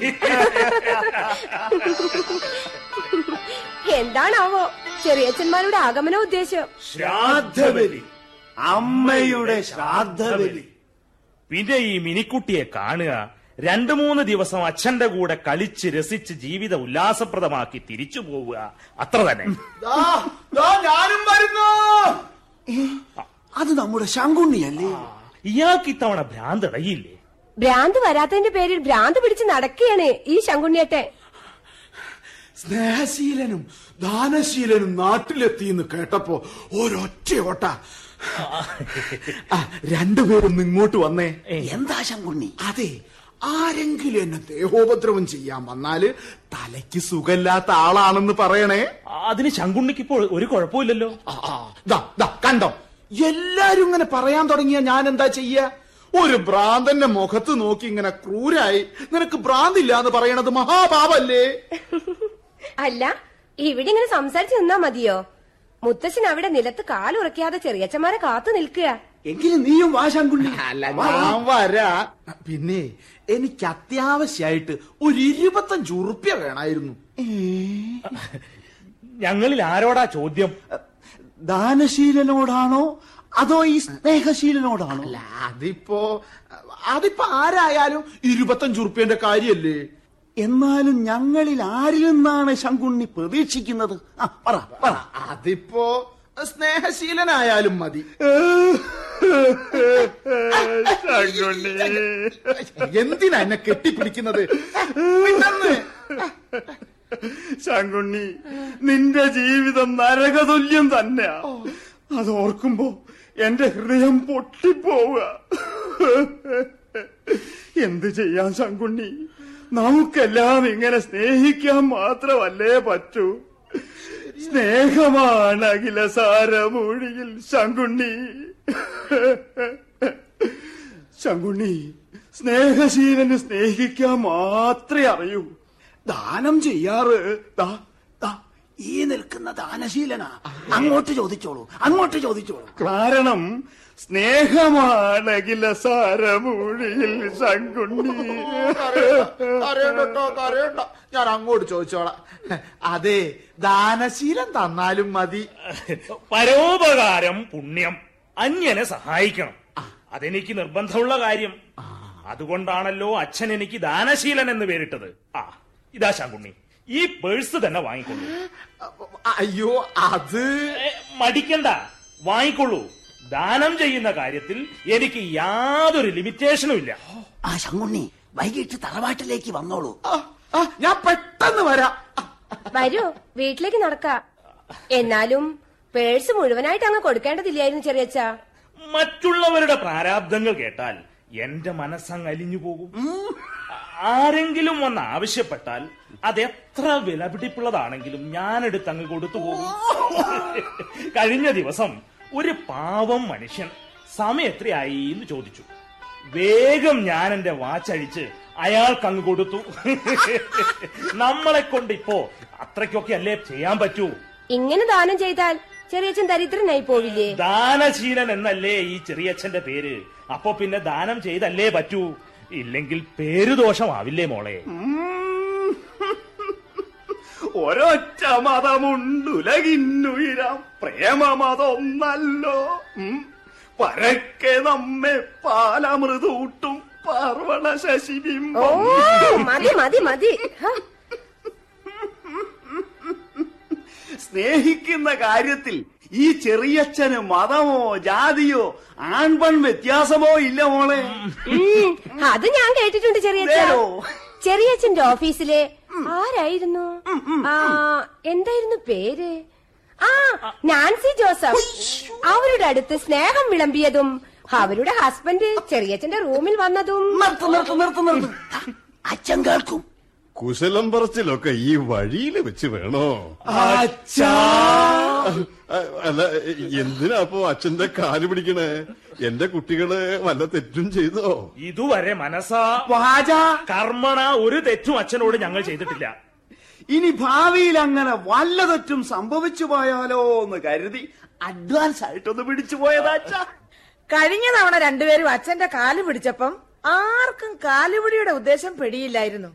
എന്താണാവോ ചെറിയച്ഛന്മാരുടെ ആഗമന ഉദ്ദേശം
ശ്രാദ്ധബലി. അമ്മയുടെ ശ്രാദ്ധബലി. പിന്നെ ഈ മിനിക്കുട്ടിയെ കാണുക. രണ്ടു മൂന്ന് ദിവസം അച്ഛന്റെ കൂടെ കളിച്ച് രസിച്ച് ജീവിതം ഉല്ലാസപ്രദമാക്കി തിരിച്ചു പോവുക. അത്ര തന്നെ.
ദാ, ദാ ഞാനും വരുന്നു.
അത് നമ്മുടെ ശങ്കുണ്ണിയല്ലേ?
ഇയാൾക്ക് ഇത്തവണ ഭ്രാന്ത് ഇടയില്ലേ?
ഭ്രാന്ത് വരാത്തതിന്റെ പേരിൽ ഭ്രാന്ത് പിടിച്ച് നടക്കുകയാണ് ഈ ശങ്കുണ്ണിയേട്ടെ
സ്നേഹശീലനും ദാനശീലനും നാട്ടിലെത്തിയെന്ന് കേട്ടപ്പോ ഒരൊറ്റ ഓട്ട. ആ, രണ്ടുപേരും ഇങ്ങോട്ട് വന്നേ.
എന്താ ശങ്കുണ്ണി?
അതെ ആരെങ്കിലും എന്നെ ദേഹോപദ്രവം ചെയ്യാൻ വന്നാൽ തലയ്ക്ക് സുഖമില്ലാത്ത ആളാണെന്ന് പറയണേ.
അതിന് ശങ്കുണ്ണിക്ക് ഇപ്പോൾ ഒരു കുഴപ്പമില്ലല്ലോ.
കണ്ടോ? എല്ലാരും ഇങ്ങനെ പറയാൻ തുടങ്ങിയ ഞാൻ എന്താ ചെയ്യ? ഒരു ഭ്രാന്തന്റെ മുഖത്ത് നോക്കി ഇങ്ങനെ ക്രൂരായി നിനക്ക് ഭ്രാന്തില്ല എന്ന് പറയണത് മഹാപാപല്ലേ?
അല്ല ഇവിടെ ഇങ്ങനെ സംസാരിച്ചു നിന്നാ മതിയോ? മുത്തശ്ശൻ അവിടെ നിലത്ത് കാലുറക്കാതെ ചെറിയച്ചന്മാരെ കാത്തു നിൽക്കുക.
എങ്കിലും നീയും വാ ശങ്കുണ്ണി.
അല്ല ഞാൻ വരാ. പിന്നെ എനിക്ക് അത്യാവശ്യമായിട്ട് ഒരു ഇരുപത്തഞ്ച് ഉറുപ്യ വേണമായിരുന്നു
ഞങ്ങളിൽ ആരോടാ ചോദ്യം?
ദാനശീലനോടാണോ? അതോ ഈ സ്നേഹശീലനോടാണോ?
അല്ല അതിപ്പോ അതിപ്പോ ആരായാലും ഇരുപത്തഞ്ച് ഉറുപ്യന്റെ കാര്യല്ലേ?
എന്നാലും ഞങ്ങളിൽ ആരിൽ നിന്നാണ് ശങ്കുണ്ണി പ്രതീക്ഷിക്കുന്നത്? ആ, പറ പറ.
അതിപ്പോ സ്നേഹശീലനായാലും മതി. എന്തിനാ എന്നെ കെട്ടിപ്പിടിക്കുന്നത്.
ശങ്കുണ്ണി നിന്റെ ജീവിതം നരകതുല്യം തന്നെയാ. അത് ഓർക്കുമ്പോ എന്റെ ഹൃദയം പൊട്ടിപ്പോവുക. എന്ത് ചെയ്യാം ശങ്കുണ്ണി? നമുക്കെല്ലാം ഇങ്ങനെ സ്നേഹിക്കാൻ മാത്രമല്ലേ പറ്റൂ. സ്നേഹമാണ് അഖില സാരമൂഴിയിൽ ശങ്കുണ്ണി. ശങ്കുണ്ണി സ്നേഹശീലന് സ്നേഹിക്കാൻ മാത്രമേ അറിയൂ.
ദാനം ചെയ്യാറ്. ദാ, ഈ നിൽക്കുന്ന ദാനശീലനാ. അങ്ങോട്ട് ചോദിച്ചോളൂ അങ്ങോട്ട് ചോദിച്ചോളൂ.
കാരണം സ്നേഹമാണകില സാരമൂഴിയിൽ ശങ്കുണ്ണി.
അറിയണ്ടോ അറിയണ്ട ഞാൻ അങ്ങോട്ട് ചോദിച്ചോളാം. അതെ ദാനശീലം തന്നാലും മതി.
പരോപകാരം പുണ്യം. അന്യനെ സഹായിക്കണം. അതെനിക്ക് നിർബന്ധമുള്ള കാര്യം. അതുകൊണ്ടാണല്ലോ അച്ഛൻ എനിക്ക് ദാനശീലൻ എന്ന് പേരിട്ടത്. ആ ഇതാ ശങ്കുണ്ണി. ഈ പേഴ്സ് തന്നെ വാങ്ങിക്കൊള്ളൂ
അയ്യോ അത്
മടിക്കണ്ട. വാങ്ങിക്കൊള്ളൂ. ദാനം ചെയ്യുന്ന കാര്യത്തിൽ എനിക്ക് യാതൊരു ലിമിറ്റേഷനും ഇല്ല.
ആ ശങ്കുണ്ണി വൈകിട്ട് തറവാട്ടിലേക്ക് വന്നോളൂ.
ഞാൻ പെട്ടെന്ന് വരാ.
വരൂ വീട്ടിലേക്ക് നടക്ക. എന്നാലും പേഴ്സ് മുഴുവനായിട്ട് അങ്ങ് കൊടുക്കേണ്ടതില്ലായിരുന്നു ചെറിയ
മറ്റുള്ളവരുടെ പ്രാരാബ്ദങ്ങൾ കേട്ടാൽ എന്റെ മനസ്സങ്ങ് അലിഞ്ഞു പോകും. ആരെങ്കിലും വന്ന് ആവശ്യപ്പെട്ടാൽ അത് എത്ര വിലപിടിപ്പുള്ളതാണെങ്കിലും ഞാനെടുത്ത് അങ്ങ് കൊടുത്തു പോകും. കഴിഞ്ഞ ദിവസം ഒരു പാവം മനുഷ്യൻ സമയം എത്രയായി എന്ന് ചോദിച്ചു. വേഗം ഞാൻ എന്റെ വാച്ചഴിച്ച് അയാൾക്ക് അങ്ങ് കൊടുത്തു. നമ്മളെ കൊണ്ട് ഇപ്പോ അത്രയ്ക്കൊക്കെ അല്ലേ ചെയ്യാൻ പറ്റൂ?
ഇങ്ങനെ ദാനം ചെയ്താൽ ചെറിയച്ഛൻ ദരിദ്രനായി പോവില്ലേ?
ദാനശീലൻ എന്നല്ലേ ഈ ചെറിയച്ഛന്റെ പേര്. അപ്പൊ പിന്നെ ദാനം ചെയ്തല്ലേ പറ്റൂ? ഇല്ലെങ്കിൽ പേരുദോഷമാവില്ലേ മോളെ? ഒരൊറ്റ മതമുണ്ടുലകിന്നുയിരാം. പ്രേമമതൊന്നല്ലോ. പരക്കെ നമ്മെ പാലമൃതൂട്ടും
പാർവണ ശശിബിംബം
മതി മതി മതി.
സ്നേഹിക്കുന്ന കാര്യത്തിൽ ഈ ചെറിയച്ഛന് മതമോ ജാതിയോ ആൺപൺ വ്യത്യാസമോ ഇല്ല മോളെ.
അത് ഞാൻ കേട്ടിട്ടുണ്ട് ചെറിയച്ഛ
നേരോ?
ചെറിയച്ഛന്റെ ഓഫീസിലെ ആരായിരുന്നു? ആ എന്തായിരുന്നു പേര്? ആ നാൻസി ജോസഫ്. അവരുടെ അടുത്ത് സ്നേഹം വിളമ്പിയതും അവരുടെ ഹസ്ബൻഡ് ചെറിയച്ഛന്റെ റൂമിൽ വന്നതും.
നിർത്ത് നിർത്ത് നിർത്ത് നിർത്ത്. അച്ഛൻ കേൾക്കും.
കുശലം പറച്ചിലൊക്കെ ഈ വഴിയിൽ വെച്ച് വേണോ?
അച്ഛാ!
അല്ല എന്തിനാ അപ്പോ അച്ഛന്റെ കാൽ പിടിക്കണേ? എന്റെ കുട്ടികൾ വല്ല തെറ്റും ചെയ്തോ?
ഇതുവരെ മനസ്സാ
വാജ
കർമ്മണ ഒരു തെറ്റും അച്ഛനോട് ഞങ്ങൾ ചെയ്തിട്ടില്ല.
ഇനി ഭാവിയിൽ അങ്ങനെ വല്ല തെറ്റും സംഭവിച്ചു പോയാലോ എന്ന് കരുതി അഡ്വാൻസ് ആയിട്ടൊന്ന് പിടിച്ചു പോയതാ അച്ഛ.
കഴിഞ്ഞ തവണ രണ്ടുപേരും അച്ഛന്റെ കാൽ പിടിച്ചപ്പം ആർക്കും കാലുപിടിയുടെ ഉദ്ദേശം പിടിയില്ലായിരുന്നു.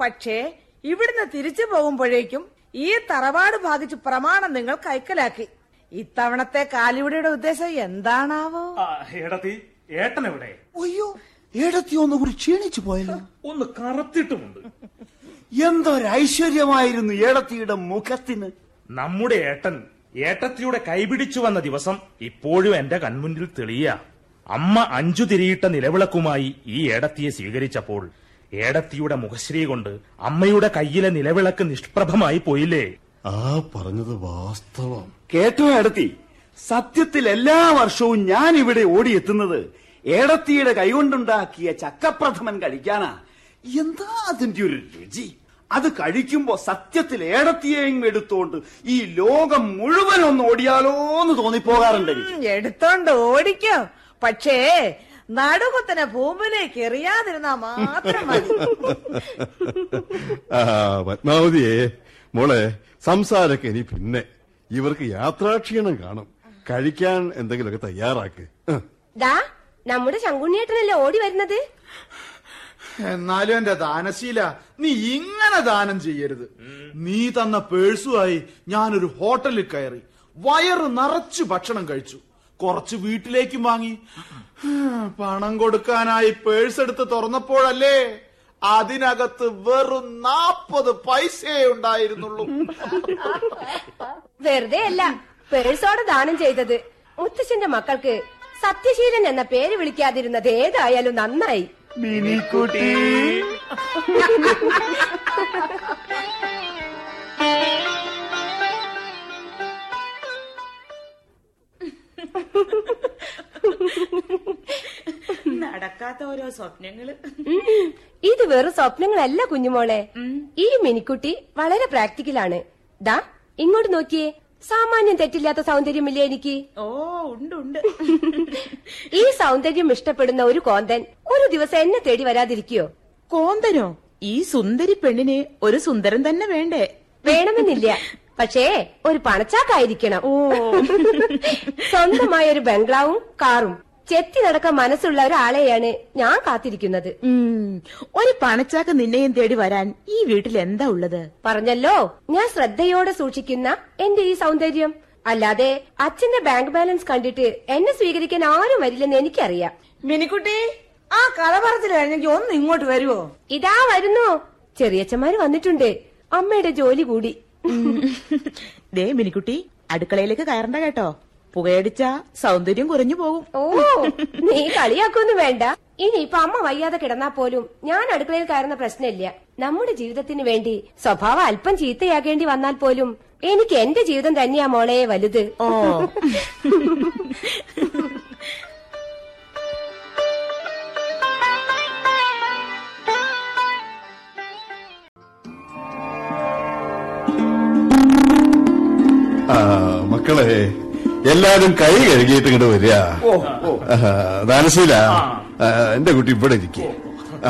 പക്ഷേ ഇവിടുന്ന് തിരിച്ചു പോകുമ്പോഴേക്കും ഈ തറവാട് ഭാഗിച്ച് പ്രമാണം നിങ്ങൾ കൈക്കലാക്കി. ഇത്തവണത്തെ കാലിവിടയുടെ ഉദ്ദേശം എന്താണാവോ?
ഏട്ടനെവിടെ ഏടത്തി ഏട്ടൻ എവിടെ?
അയ്യോ ഏടത്തി ഒന്ന് കൂടി ക്ഷീണിച്ചു പോയല്ലോ.
ഒന്ന് കറുത്തിട്ടുമുണ്ട്.
എന്തൊരൈശ്വര്യമായിരുന്നു ഏടത്തിയുടെ മുഖത്തിന്?
നമ്മുടെ ഏട്ടൻ ഏട്ടത്തിയുടെ കൈപിടിച്ചു വന്ന ദിവസം ഇപ്പോഴും എന്റെ കൺമുന്നിൽ തെളിയ. അമ്മ അഞ്ചു തിരിയിട്ട നിലവിളക്കുമായി ഈ ഏടത്തിയെ സ്വീകരിച്ചപ്പോൾ ഏടത്തിയുടെ മുഖശ്രീ കൊണ്ട് അമ്മയുടെ കയ്യിലെ നിലവിളക്ക് നിഷ്പ്രഭമായി പോയില്ലേ?
ആ പറഞ്ഞത് വാസ്തവം.
കേട്ടോ ഏടത്തി. സത്യത്തിൽ എല്ലാ വർഷവും ഞാൻ ഇവിടെ ഓടിയെത്തുന്നത് ഏടത്തിയുടെ കൈകൊണ്ടുണ്ടാക്കിയ ചക്കപ്രഥമൻ കഴിക്കാനാ. എന്താ അതിന്റെ ഒരു രുചി? അത് കഴിക്കുമ്പോ സത്യത്തിൽ ഏടത്തിയെയും എടുത്തോണ്ട് ഈ ലോകം മുഴുവൻ ഒന്ന് ഓടിയാലോ എന്ന് തോന്നിപ്പോകാറുണ്ട്
എടുത്തോണ്ട് ഓടിക്കോ. പക്ഷേ നടുകുത്തനെ ഭൂമിയിലേക്ക് എറിയാതിരുന്നാ മാത്രം മതി.
പത്മാവതിയെ മോളെ സംസാരಕ್ಕೆ ഇനി പിന്നെ. ഇവർക്ക് യാത്രാക്ഷീണം കാണും. കഴിക്കാൻ എന്തെങ്കിലുമൊക്കെ തയ്യാറാക്ക്.
ദാ നമ്മുടെ ശങ്കുണ്ണിയേട്ടനല്ലേ ഓടി വരുന്നത്?
എന്നാലും എന്റെ ദാനശീല നീ ഇങ്ങനെ ദാനം ചെയ്യരുത്. നീ തന്ന പേഴ്സുമായി ഞാനൊരു ഹോട്ടലിൽ കയറി. വയറ് നിറച്ചു ഭക്ഷണം കഴിച്ചു. കുറച്ച് വീട്ടിലേക്കും വാങ്ങി. പണം കൊടുക്കാനായി പേഴ്സ് എടുത്ത് തുറന്നപ്പോഴല്ലേ അതിനകത്ത് വെറും നാപ്പത് പൈസയേ ഉണ്ടായിരുന്നുള്ളൂ.
വെറുതെ അല്ല പേഴ്സോടെ ദാനം ചെയ്തത്. മുത്തശ്ശന്റെ മക്കൾക്ക് സത്യശീലൻ എന്ന പേര് വിളിക്കാതിരുന്നത് ഏതായാലും നന്നായി.
മിനിക്കുട്ടി.
നടക്കാത്ത ഓരോ
സ്വപ്നങ്ങൾ. ഇത് വെറും സ്വപ്നങ്ങളല്ല കുഞ്ഞുമോളെ. ഈ മിനിക്കുട്ടി വളരെ പ്രാക്ടിക്കലാണ്. ദാ ഇങ്ങോട്ട് നോക്കിയേ. സാമാന്യം തെറ്റില്ലാത്ത സൗന്ദര്യമില്ലേ എനിക്ക്?
ഓ ഉണ്ട് ഉണ്ട്.
ഈ സൗന്ദര്യം ഇഷ്ടപ്പെടുന്ന ഒരു കോന്തൻ ഒരു ദിവസം എന്നെ തേടി വരാതിരിക്കോ?
കോന്തനോ? ഈ സുന്ദരി പെണ്ണിന് ഒരു സുന്ദരൻ തന്നെ വേണ്ടേ?
വേണമെന്നില്ല. പക്ഷേ ഒരു പണച്ചാക്കായിരിക്കണം.
ഓ.
സ്വന്തമായ ഒരു ബംഗ്ലാവും കാറും. ചെത്തി നടക്കാൻ മനസ്സുള്ള ഒരാളെയാണ് ഞാൻ കാത്തിരിക്കുന്നത്.
ഒരു പണച്ചാക്ക് നിന്നെയും തേടി വരാൻ ഈ വീട്ടിൽ എന്താ ഉള്ളത്?
പറഞ്ഞല്ലോ ഞാൻ ശ്രദ്ധയോടെ സൂക്ഷിക്കുന്ന എന്റെ ഈ സൗന്ദര്യം. അല്ലാതെ അച്ഛന്റെ ബാങ്ക് ബാലൻസ് കണ്ടിട്ട് എന്നെ സ്വീകരിക്കാൻ ആരും വരില്ലെന്ന് എനിക്കറിയാം.
മിനിക്കുട്ടി ആ കഥ പറച്ചിൽ കഴിഞ്ഞെങ്കിൽ ഒന്ന് ഇങ്ങോട്ട് വരുവോ?
ഇതാ വരുന്നു. ചെറിയച്ഛന്മാര് വന്നിട്ടുണ്ട്. അമ്മയുടെ ജോലി കൂടി.
ദേ മിനിക്കുട്ടി അടുക്കളയിലേക്ക് കയറണ്ട കേട്ടോ. പുകയടിച്ച സൗന്ദര്യം കുറഞ്ഞു പോകും.
ഓ നീ കളിയാക്കൊന്നും വേണ്ട. ഇനി ഇപ്പൊ അമ്മ വയ്യാതെ കിടന്നാ പോലും ഞാൻ അടുക്കളയിൽ കയറുന്ന പ്രശ്നമില്ല. നമ്മുടെ ജീവിതത്തിന് വേണ്ടി സ്വഭാവം അല്പം ചീത്തയാകേണ്ടി വന്നാൽ പോലും എനിക്ക് എന്റെ ജീവിതം തന്നെയാ മോളെ വലുത്.
ഓ.
മക്കളെ എല്ലാരും കൈ കഴുകിയിട്ട് ഇങ്ങോട്ട് വരിക. ദാനശീല എന്റെ കുട്ടി ഇവിടെ ഇരിക്കുക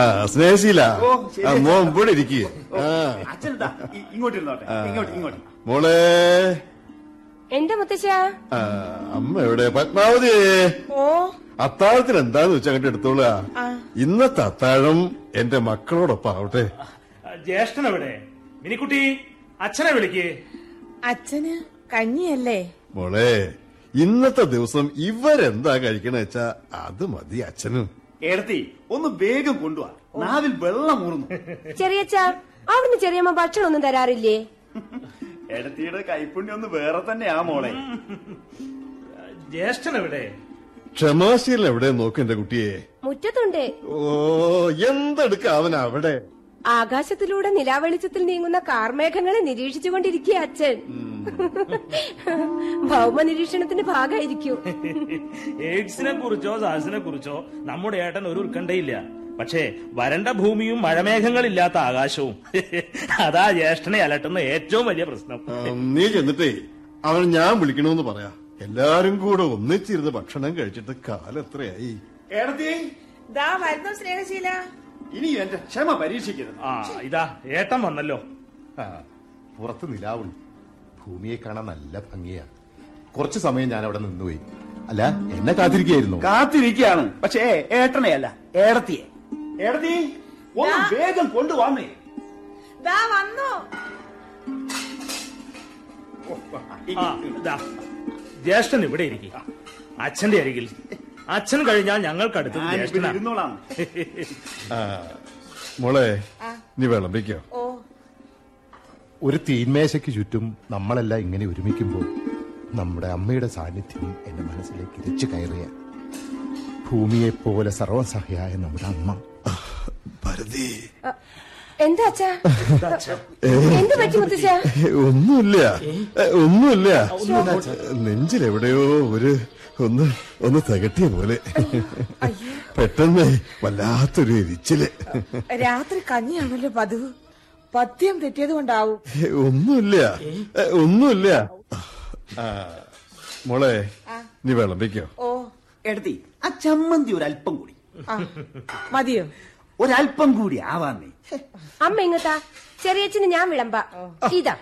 ആ സ്നേഹശീല മോൻ ഇവിടെ ഇരിക്കുക മോളെ.
എന്റെ മുത്തശ്ശ?
അമ്മ എവിടെ? പത്മാവതി
ഓ.
അത്താഴത്തിന് എന്താന്ന് വെച്ചാൽ അങ്ങോട്ട് എടുത്തോളുക ഇന്നത്തെ അത്താഴം എന്റെ മക്കളോടൊപ്പം ആവട്ടെ.
ജ്യേഷ്ഠനെവിടെ മിനിക്കുട്ടി അച്ഛനെ വിളിക്കേ.
അച്ഛന്? കഞ്ഞിയല്ലേ?
മോളെ ഇന്നത്തെ ദിവസം ഇവരെന്താ കഴിക്കണ വെച്ചാ അത് മതി അച്ഛനും.
എടുത്തി ഒന്ന് വേഗം കൊണ്ടുവാ. നാവിൽ വെള്ളം ഊർന്നു
ചെറിയച്ച അവിടുന്ന് ചെറിയമ്മ ഭക്ഷണം ഒന്നും തരാറില്ലേ?
എടുത്തിയുടെ കൈപ്പുണ്യം ഒന്ന് വേറെ തന്നെയാ മോളെ.
ജ്യേഷ്ഠൻ എവിടെ?
ക്ഷമാശീലം എവിടെ നോക്ക് എന്റെ കുട്ടിയെ?
മുറ്റത്തുണ്ട്.
ഓ എന്തെടുക്ക അവൻ അവിടെ?
ആകാശത്തിലൂടെ നിലാവെളിച്ചത്തിൽ നീങ്ങുന്ന കാർമേഘങ്ങളെ നിരീക്ഷിച്ചുകൊണ്ടിരിക്കുക അച്ഛൻ. ഭൗമ നിരീക്ഷണത്തിന്റെ ഭാഗമായിരിക്കും.
എയ്ഡ്സിനെ കുറിച്ചോ സാസിനെ കുറിച്ചോ നമ്മുടെ ഏട്ടൻ ഒരു ഉത്കണ്ഠയില്ല. പക്ഷേ വരണ്ട ഭൂമിയും മഴമേഘങ്ങളില്ലാത്ത ആകാശവും. അതാ ജ്യേഷ്ഠനെ അലട്ടുന്ന ഏറ്റവും വലിയ പ്രശ്നം.
നീ ചെന്നിട്ടേ അവൻ ഞാൻ വിളിക്കണമെന്ന് പറയാ. എല്ലാരും കൂടെ ഒന്നിച്ചിരുന്ന് ഭക്ഷണം കഴിച്ചിട്ട്
കാലെത്രയായി?
ദാ വരുന്നു സ്നേഹശീല.
ഇനി എന്റെ ക്ഷമ പരീക്ഷിക്കരുത്.
ആ ഇതാ ഏട്ടൻ വന്നല്ലോ.
ആ, പുറത്ത് നിലാവുണ്ട്. ഭൂമിയെ കാണാൻ നല്ല ഭംഗിയാ. കുറച്ച് സമയം ഞാൻ അവിടെ നിന്നുപോയി. അല്ല എന്നെ കാത്തിരിക്കുകയായിരുന്നു.
കാത്തിരിക്കുകയാണ്. പക്ഷേ ഏട്ടനെ അല്ല ഏടത്തിയെ. ഏടത്തി ഒന്ന് വേഗം കൊണ്ടുവന്നേ.
ദാ വന്നു.
ജ്യേഷ്ഠൻ ഇവിടെ ഇരിക്കുക അച്ഛന്റെ അരികിൽ. അച്ഛൻ കഴിഞ്ഞാൽ ഞങ്ങൾക്ക് അടുത്ത്
ഇരുന്നോളാം.
ആ, മോളെ നീ വിളമ്പിക്കോ?
ഓ.
ഒരു തീന്മേശയ്ക്ക് ചുറ്റും നമ്മളെല്ലാം ഇങ്ങനെ ഒരുമിക്കുമ്പോൾ നമ്മുടെ അമ്മയുടെ സാന്നിധ്യം എന്റെ മനസ്സിലേക്ക് ഇരച്ചു കയറിയ ഭൂമിയെ പോലെ സർവസഹയായ നമ്മുടെ അമ്മ.
ഭരതി.
എന്താ അച്ഛാ? എന്ത് പറ്റി മുത്തശ്ശ?
ഒന്നുമില്ല. ഏ, ഒന്നുമില്ല. നെഞ്ചിലെവിടെയോ ഒരു ഒന്ന് ഒന്ന് തകട്ടിയ പോലെ. പെട്ടെന്ന് വല്ലാത്തൊരു എരിച്ചിൽ.
രാത്രി കഞ്ഞിയാണല്ലോ പതിവ്. പത്യം തെറ്റിയത് കൊണ്ടാവും.
ഒന്നുമില്ല. ഒന്നുമില്ല. ആ, മോളെ നീ വിളമ്പിക്കോ.
ഓ.
എടുത്തി ആ ചമ്മന്തി ഒരല്പം കൂടി.
ആ മതിയോ?
ഒരല്പം കൂടി ആവാന്നേ
അമ്മ ഇങ്ങത്താ ചെറിയച്ഛന് ഞാൻ വിളമ്പ. ഇതാ.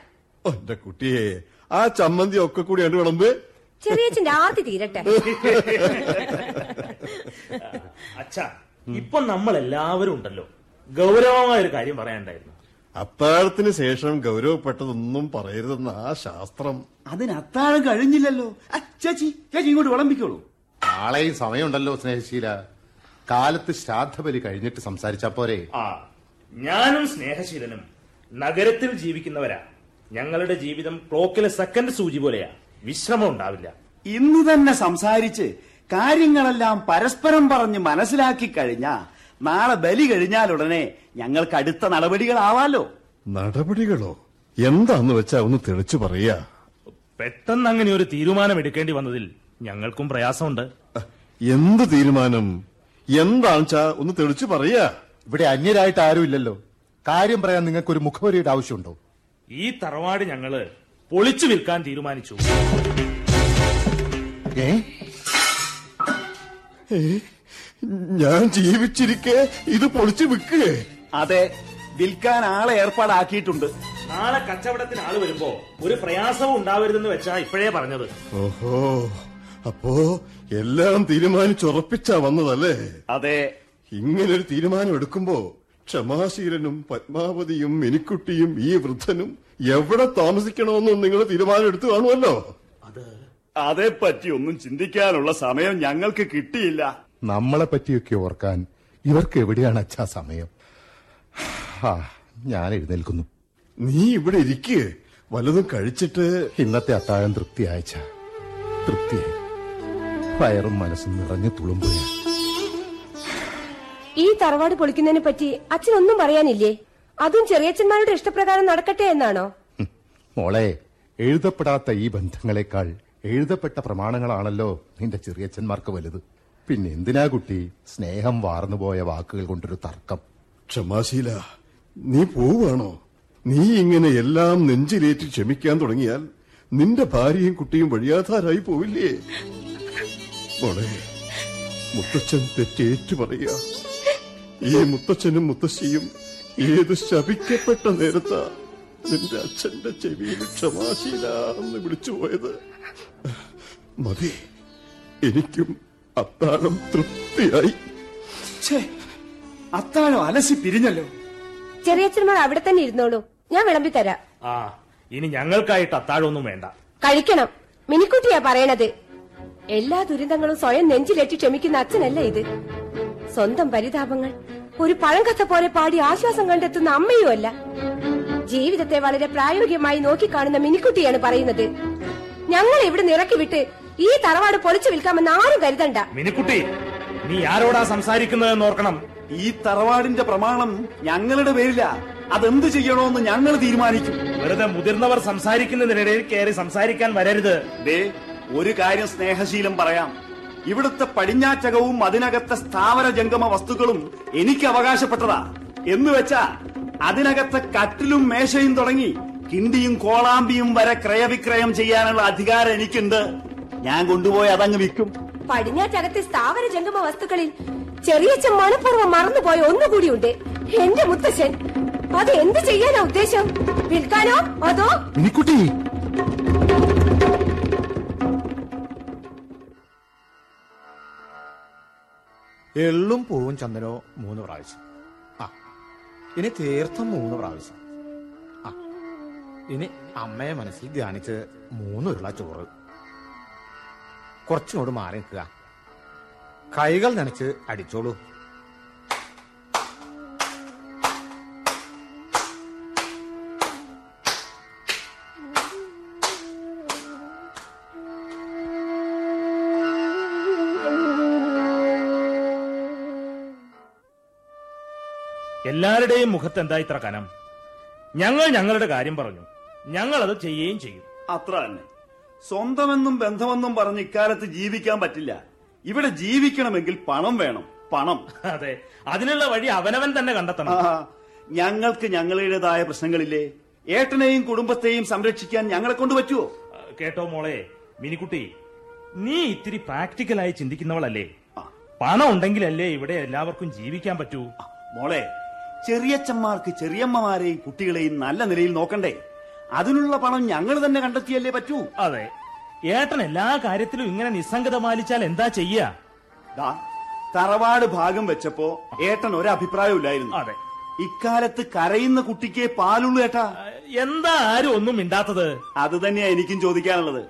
എന്റെ കുട്ടിയെ ആ ചമ്മന്തി ഒക്കെ കൂടി കണ്ടു വിളമ്പ്.
ചെറിയച്ഛന്റെ ആർത്തി തീരട്ടെ.
അച്ഛാ ഇപ്പൊ നമ്മൾ എല്ലാവരും ഉണ്ടല്ലോ. ഗൗരവമായ ഒരു കാര്യം പറയാണ്ടായിരുന്നു
അത്താഴത്തിന് ശേഷം ഗൗരവപ്പെട്ടതൊന്നും പറയരുതെന്ന ആ ശാസ്ത്രം.
അതിന് അത്താഴം കഴിഞ്ഞില്ലല്ലോ. ചേച്ചി ചേച്ചി ഇങ്ങോട്ട് വിളമ്പിക്കോളൂ.
നാളെയും സമയമുണ്ടല്ലോ സ്നേഹശീല. കാലത്ത് ശ്രാദ്ധബലി കഴിഞ്ഞിട്ട് സംസാരിച്ചാ പോരെ.
ആ ഞാനും സ്നേഹശീലനും നഗരത്തിൽ ജീവിക്കുന്നവരാ. ഞങ്ങളുടെ ജീവിതം ക്ലോക്കിലെ സെക്കൻഡ് സൂചി പോലെയാ. വിശ്രമം ഉണ്ടാവില്ല
ഇന്ന് തന്നെ സംസാരിച്ച് കാര്യങ്ങളെല്ലാം പരസ്പരം പറഞ്ഞ് മനസ്സിലാക്കി കഴിഞ്ഞാ നാളെ ബലി കഴിഞ്ഞാലുടനെ ഞങ്ങൾക്ക് അടുത്ത നടപടികളാവാലോ.
നടപടികളോ? എന്താന്ന് വെച്ചാ ഒന്ന് തെളിച്ചു പറയാ.
പെട്ടെന്ന് അങ്ങനെ ഒരു തീരുമാനം എടുക്കേണ്ടി വന്നതിൽ ഞങ്ങൾക്കും പ്രയാസമുണ്ട്.
എന്ത് തീരുമാനം? എന്താണെച്ചാ ഒന്ന് തെളിച്ചു പറയാ.
ഇവിടെ അന്യരായിട്ട് ആരും ഇല്ലല്ലോ കാര്യം പറയാൻ നിങ്ങൾക്ക് ഒരു മുഖവരിയുടെ ആവശ്യമുണ്ടോ?
ഈ തറവാട് ഞങ്ങൾ പൊളിച്ചു വിൽക്കാൻ തീരുമാനിച്ചു.
ഞാൻ ജീവിച്ചിരിക്കെ ഇത് പൊളിച്ചു വിൽക്കേ?
അതെ വിൽക്കാൻ ആളെ ഏർപ്പാടാക്കിയിട്ടുണ്ട്.
നാളെ കച്ചവടത്തിന് ആൾ വരുമ്പോ ഒരു പ്രയാസവും ഉണ്ടാവരുതെന്ന് വെച്ചാ ഇപ്പോഴേ പറഞ്ഞത്.
ഓഹോ അപ്പോ എല്ലാം തീരുമാനിച്ചുറപ്പിച്ചാ വന്നതല്ലേ?
അതെ.
ഇങ്ങനൊരു തീരുമാനം എടുക്കുമ്പോ ക്ഷമാശീലനും പത്മാവതിയും മിനിക്കുട്ടിയും ഈ വൃദ്ധനും എവിടെ താമസിക്കണമെന്നും നിങ്ങൾ തീരുമാനം എടുത്തു കാണുമല്ലോ.
അതേപ്പറ്റി ഒന്നും ചിന്തിക്കാനുള്ള സമയം ഞങ്ങൾക്ക് കിട്ടിയില്ല.
നമ്മളെ പറ്റിയൊക്കെ ഓർക്കാൻ ഇവർക്ക് എവിടെയാണ് അച്ഛാ സമയം? ആ ഞാൻ എഴുന്നേൽക്കുന്നു.
നീ ഇവിടെ ഇരിക്കേ. വലതും കഴിച്ചിട്ട്
ഇന്നത്തെ അത്താഴം തൃപ്തിയായ തൃപ്തിയായി. വയറും മനസ്സും നിറഞ്ഞു തുളുമ്പുകയാണ്.
ഈ തറവാട് പൊളിക്കുന്നതിനെ പറ്റി അച്ഛനൊന്നും പറയാനില്ലേ? അതും ചെറിയച്ഛന്മാരുടെ ഇഷ്ടപ്രകാരം നടക്കട്ടെ എന്നാണോ?
മോളെ എഴുതപ്പെടാത്ത ഈ ബന്ധങ്ങളെക്കാൾ എഴുതപ്പെട്ട പ്രമാണങ്ങളാണല്ലോ നിന്റെ ചെറിയച്ഛന്മാർക്ക് വലുത്. പിന്നെ എന്തിനാ കുട്ടി സ്നേഹം വാർന്നുപോയ വാക്കുകൾ കൊണ്ടൊരു തർക്കം?
ക്ഷമാശീല നീ പോവാണോ നീ ഇങ്ങനെ എല്ലാം നെഞ്ചിലേറ്റി ക്ഷമിക്കാൻ തുടങ്ങിയാൽ നിന്റെ ഭാര്യയും കുട്ടിയും വഴിയാധാരായി പോവില്ലേ? മോളെ മുത്തച്ഛൻ തെറ്റേറ്റു പറയുക ഈ മുത്തച്ഛനും മുത്തശ്ശിയും ഏത് ശപിക്കപ്പെട്ട നേരത്താ നിന്റെ അച്ഛന്റെ ചെവി ക്ഷമാശീല എന്ന് വിളിച്ചു പോയത്? മതി എനിക്കും അത്താഴം തൃപ്തിയായി.
അത്താഴം അലസി പിരിഞ്ഞല്ലോ.
ചെറിയച്ഛന്മാർ അവിടെ തന്നെ ഇരുന്നോളൂ. ഞാൻ വിളമ്പി തരാം.
ആ ഇനി ഞങ്ങൾക്കായിട്ട് അത്താഴമൊന്നും വേണ്ട.
കഴിക്കണം. മിനിക്കുട്ടിയാ പറയണത്. എല്ലാ ദുരിതങ്ങളും സ്വയം നെഞ്ചിലേറ്റി ക്ഷമിക്കുന്ന അച്ഛനല്ല ഇത്? സ്വന്തം പരിതാപങ്ങൾ. ഒരു പഴങ്കഥ പോലെ പാടി ആശ്വാസം കണ്ടെത്തുന്ന അമ്മയുമല്ല. ജീവിതത്തെ വളരെ പ്രായോഗികമായി നോക്കിക്കാണുന്ന മിനിക്കുട്ടിയാണ് പറയുന്നത്. ഞങ്ങൾ ഇവിടെ നിറക്കി വിട്ട് ഈ തറവാട് പൊളിച്ചു വിൽക്കാമെന്ന് ആരും കരുതണ്ട.
മിനിക്കുട്ടി നീ ആരോടാ സംസാരിക്കുന്നതെന്ന് ഓർക്കണം.
ഈ തറവാടിന്റെ പ്രമാണം ഞങ്ങളുടെ പേരില. അതെന്ത് ചെയ്യണോന്ന് ഞങ്ങൾ തീരുമാനിക്കും.
വെറുതെ മുതിർന്നവർ സംസാരിക്കുന്നതിനിടയിൽ കയറി സംസാരിക്കാൻ വരരുത്.
ദേ ഒരു കാര്യം സ്നേഹശീലം പറയാം. ഇവിടുത്തെ പടിഞ്ഞാറ്റകവും അതിനകത്തെ സ്ഥാവര ജംഗമ വസ്തുക്കളും എനിക്ക് അവകാശപ്പെട്ടതാ. എന്ന് വെച്ചാ അതിനകത്തെ കട്ടിലും മേശയും തുടങ്ങി കിണ്ടിയും കോളാമ്പിയും വരെ ക്രയവിക്രയം ചെയ്യാനുള്ള അധികാരം എനിക്കുണ്ട്. ഞാൻ കൊണ്ടുപോയി അതങ്ങ് വിൽക്കും.
പടിഞ്ഞാറ്റകത്തെ സ്ഥാവര ജംഗമ വസ്തുക്കളിൽ ചെറിയച്ഛൻ മനഃപൂർവം മറന്നുപോയ ഒന്നുകൂടിയുണ്ട്. എന്റെ മുത്തശ്ശൻ അത് എന്ത് ചെയ്യാനാ ഉദ്ദേശം? വിൽക്കാനോ അതോ
മിനിക്കുട്ടി!
എള്ളും പൂവും ചന്ദനോ മൂന്ന് പ്രാവശ്യം. ആ ഇനി തീർത്ഥം മൂന്ന് പ്രാവശ്യം. ആ ഇനി അമ്മയെ മനസ്സിൽ ധ്യാനിച്ച് മൂന്നുരുള ചോറ്. കുറച്ചുകൂടി മാറി നിൽക്കുക കൈകൾ നനച്ച് അടിച്ചോളൂ.
എല്ലാവരുടെയും മുഖത്ത് എന്താ ഇത്ര കനം? ഞങ്ങൾ ഞങ്ങളുടെ കാര്യം പറഞ്ഞു. ഞങ്ങൾ അത് ചെയ്യുകയും ചെയ്യും.
അത്ര തന്നെ. സ്വന്തമെന്നും ബന്ധമെന്നും പറഞ്ഞ് ഇക്കാലത്ത് ജീവിക്കാൻ പറ്റില്ല. ഇവിടെ ജീവിക്കണമെങ്കിൽ പണം വേണം. പണം.
അതെ. അതിനുള്ള വഴി അവനവൻ തന്നെ കണ്ടെത്തണം.
ഞങ്ങൾക്ക് ഞങ്ങളുടേതായ പ്രശ്നങ്ങളില്ലേ? ഏട്ടനെയും കുടുംബത്തെയും സംരക്ഷിക്കാൻ ഞങ്ങളെ കൊണ്ട് പറ്റുമോ
കേട്ടോ മോളെ മിനിക്കുട്ടി നീ ഇത്തിരി പ്രാക്ടിക്കലായി ചിന്തിക്കുന്നവളല്ലേ? പണം ഉണ്ടെങ്കിലല്ലേ ഇവിടെ എല്ലാവർക്കും ജീവിക്കാൻ പറ്റൂ?
മോളെ ചെറിയച്ചന്മാർക്ക് ചെറിയമ്മമാരെയും കുട്ടികളെയും നല്ല നിലയിൽ നോക്കണ്ടേ? അതിനുള്ള പണം ഞങ്ങൾ തന്നെ കണ്ടെത്തിയല്ലേ പറ്റൂ?
അതെ. ഏട്ടൻ എല്ലാ കാര്യത്തിലും ഇങ്ങനെ നിസ്സംഗത പാലിച്ചാൽ എന്താ ചെയ്യാ?
തറവാട് ഭാഗം വെച്ചപ്പോ ഏട്ടൻ ഒരഭിപ്രായമില്ലായിരുന്നു
അതെ.
ഇക്കാലത്ത് കരയുന്ന കുട്ടിക്ക് പാലുള്ളൂ ഏട്ടാ.
എന്താ ആരും ഒന്നും മിണ്ടാത്തത്?
അത് തന്നെയാ എനിക്കും ചോദിക്കാനുള്ളത്.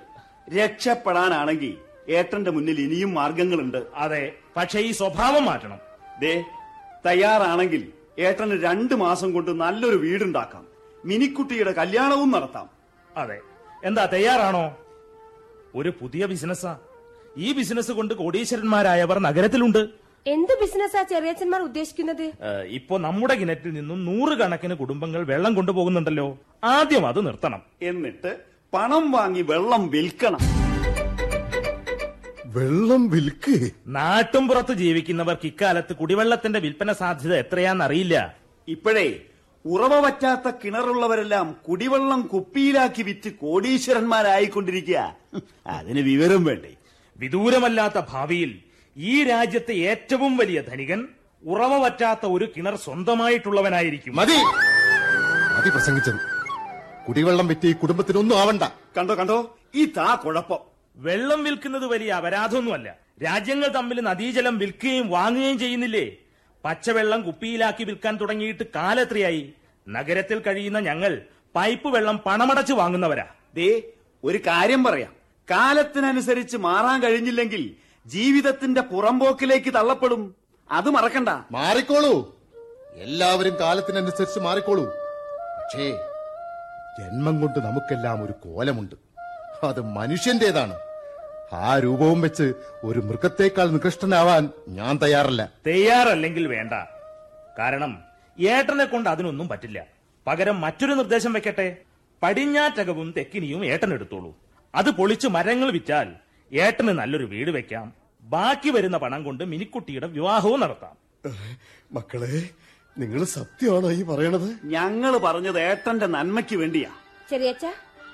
രക്ഷപ്പെടാനാണെങ്കിൽ ഏട്ടന്റെ മുന്നിൽ ഇനിയും മാർഗങ്ങളുണ്ട്.
അതെ. പക്ഷേ ഈ സ്വഭാവം മാറ്റണം.
ദേ തയ്യാറാണെങ്കിൽ ഏട്ടന് രണ്ടു മാസം കൊണ്ട് നല്ലൊരു വീടുണ്ടാക്കാം. മിനിക്കുട്ടിയുടെ കല്യാണവും നടത്താം.
അതെ. എന്താ തയ്യാറാണോ? ഒരു പുതിയ ബിസിനസ്സാ. ഈ ബിസിനസ് കൊണ്ട് കോടീശ്വരന്മാരായവർ നഗരത്തിലുണ്ട്.
എന്ത് ബിസിനസ്സാ ചെറിയച്ഛന്മാർ ഉദ്ദേശിക്കുന്നത്?
ഇപ്പോ നമ്മുടെ കിണറ്റിൽ നിന്നും നൂറുകണക്കിന് കുടുംബങ്ങൾ വെള്ളം കൊണ്ടുപോകുന്നുണ്ടല്ലോ. ആദ്യം അത് നിർത്തണം.
എന്നിട്ട് പണം വാങ്ങി വെള്ളം വിൽക്കണം.
വെള്ളം വിൽക്ക്.
നാട്ടും പുറത്ത് ജീവിക്കുന്നവർക്ക് ഇക്കാലത്ത് കുടിവെള്ളത്തിന്റെ വിൽപ്പന സാധ്യത എത്രയാന്നറിയില്ല.
ഇപ്പോഴേ ഉറവ പറ്റാത്ത കിണറുള്ളവരെല്ലാം കുടിവെള്ളം കുപ്പിയിലാക്കി വിറ്റ് കോടീശ്വരന്മാരായിക്കൊണ്ടിരിക്കുക. അതിന് വിവരം വേണ്ടേ?
വിദൂരമല്ലാത്ത ഭാവിയിൽ ഈ രാജ്യത്തെ ഏറ്റവും വലിയ ധനികൻ ഉറവ പറ്റാത്ത ഒരു കിണർ സ്വന്തമായിട്ടുള്ളവനായിരിക്കും.
മതി. മതി പ്രസംഗിച്ചത്. കുടിവെള്ളം വിറ്റ് ഈ കുടുംബത്തിനൊന്നും ആവണ്ട.
കണ്ടോ കണ്ടോ? ഈ താ കുഴപ്പം.
വെള്ളം വിൽക്കുന്നത് വലിയ അപരാധമൊന്നുമല്ല. രാജ്യങ്ങൾ തമ്മിൽ നദീജലം വിൽക്കുകയും വാങ്ങുകയും ചെയ്യുന്നില്ലേ? പച്ചവെള്ളം കുപ്പിയിലാക്കി വിൽക്കാൻ തുടങ്ങിയിട്ട് കാലെത്രയായി? നഗരത്തിൽ കഴിയുന്ന ഞങ്ങൾ പൈപ്പ് വെള്ളം പണമടച്ച് വാങ്ങുന്നവരാ.
ദേ ഒരു കാര്യം പറയാം. കാലത്തിനനുസരിച്ച് മാറാൻ കഴിഞ്ഞില്ലെങ്കിൽ ജീവിതത്തിന്റെ പുറമ്പോക്കിലേക്ക് തള്ളപ്പെടും. അത് മറക്കണ്ട.
മാറിക്കോളൂ. എല്ലാവരും കാലത്തിനനുസരിച്ച് മാറിക്കോളൂ. പക്ഷേ ജന്മം കൊണ്ട് നമുക്കെല്ലാം ഒരു കോലമുണ്ട്. അത് മനുഷ്യന്റേതാണ്. ആ രൂപവും വെച്ച് ഒരു മൃഗത്തേക്കാൾ നികൃഷ്ടനാവാൻ ഞാൻ തയ്യാറല്ല.
തയ്യാറല്ലെങ്കിൽ വേണ്ട. കാരണം ഏട്ടനെ കൊണ്ട് അതിനൊന്നും പറ്റില്ല. പകരം മറ്റൊരു നിർദ്ദേശം വെക്കട്ടെ. പടിഞ്ഞാറ്റകവും തെക്കിനിയും ഏട്ടൻ എടുത്തോളൂ. അത് പൊളിച്ച് മരങ്ങൾ വിറ്റാൽ ഏട്ടന് നല്ലൊരു വീട് വെക്കാം. ബാക്കി വരുന്ന പണം കൊണ്ട് മിനിക്കുട്ടിയുടെ വിവാഹവും നടത്താം.
മക്കളെ നിങ്ങൾ സത്യമാണോ ഈ പറയണത്?
ഞങ്ങൾ പറഞ്ഞത് ഏട്ടന്റെ നന്മയ്ക്ക് വേണ്ടിയാ.
ചെറിയച്ഛ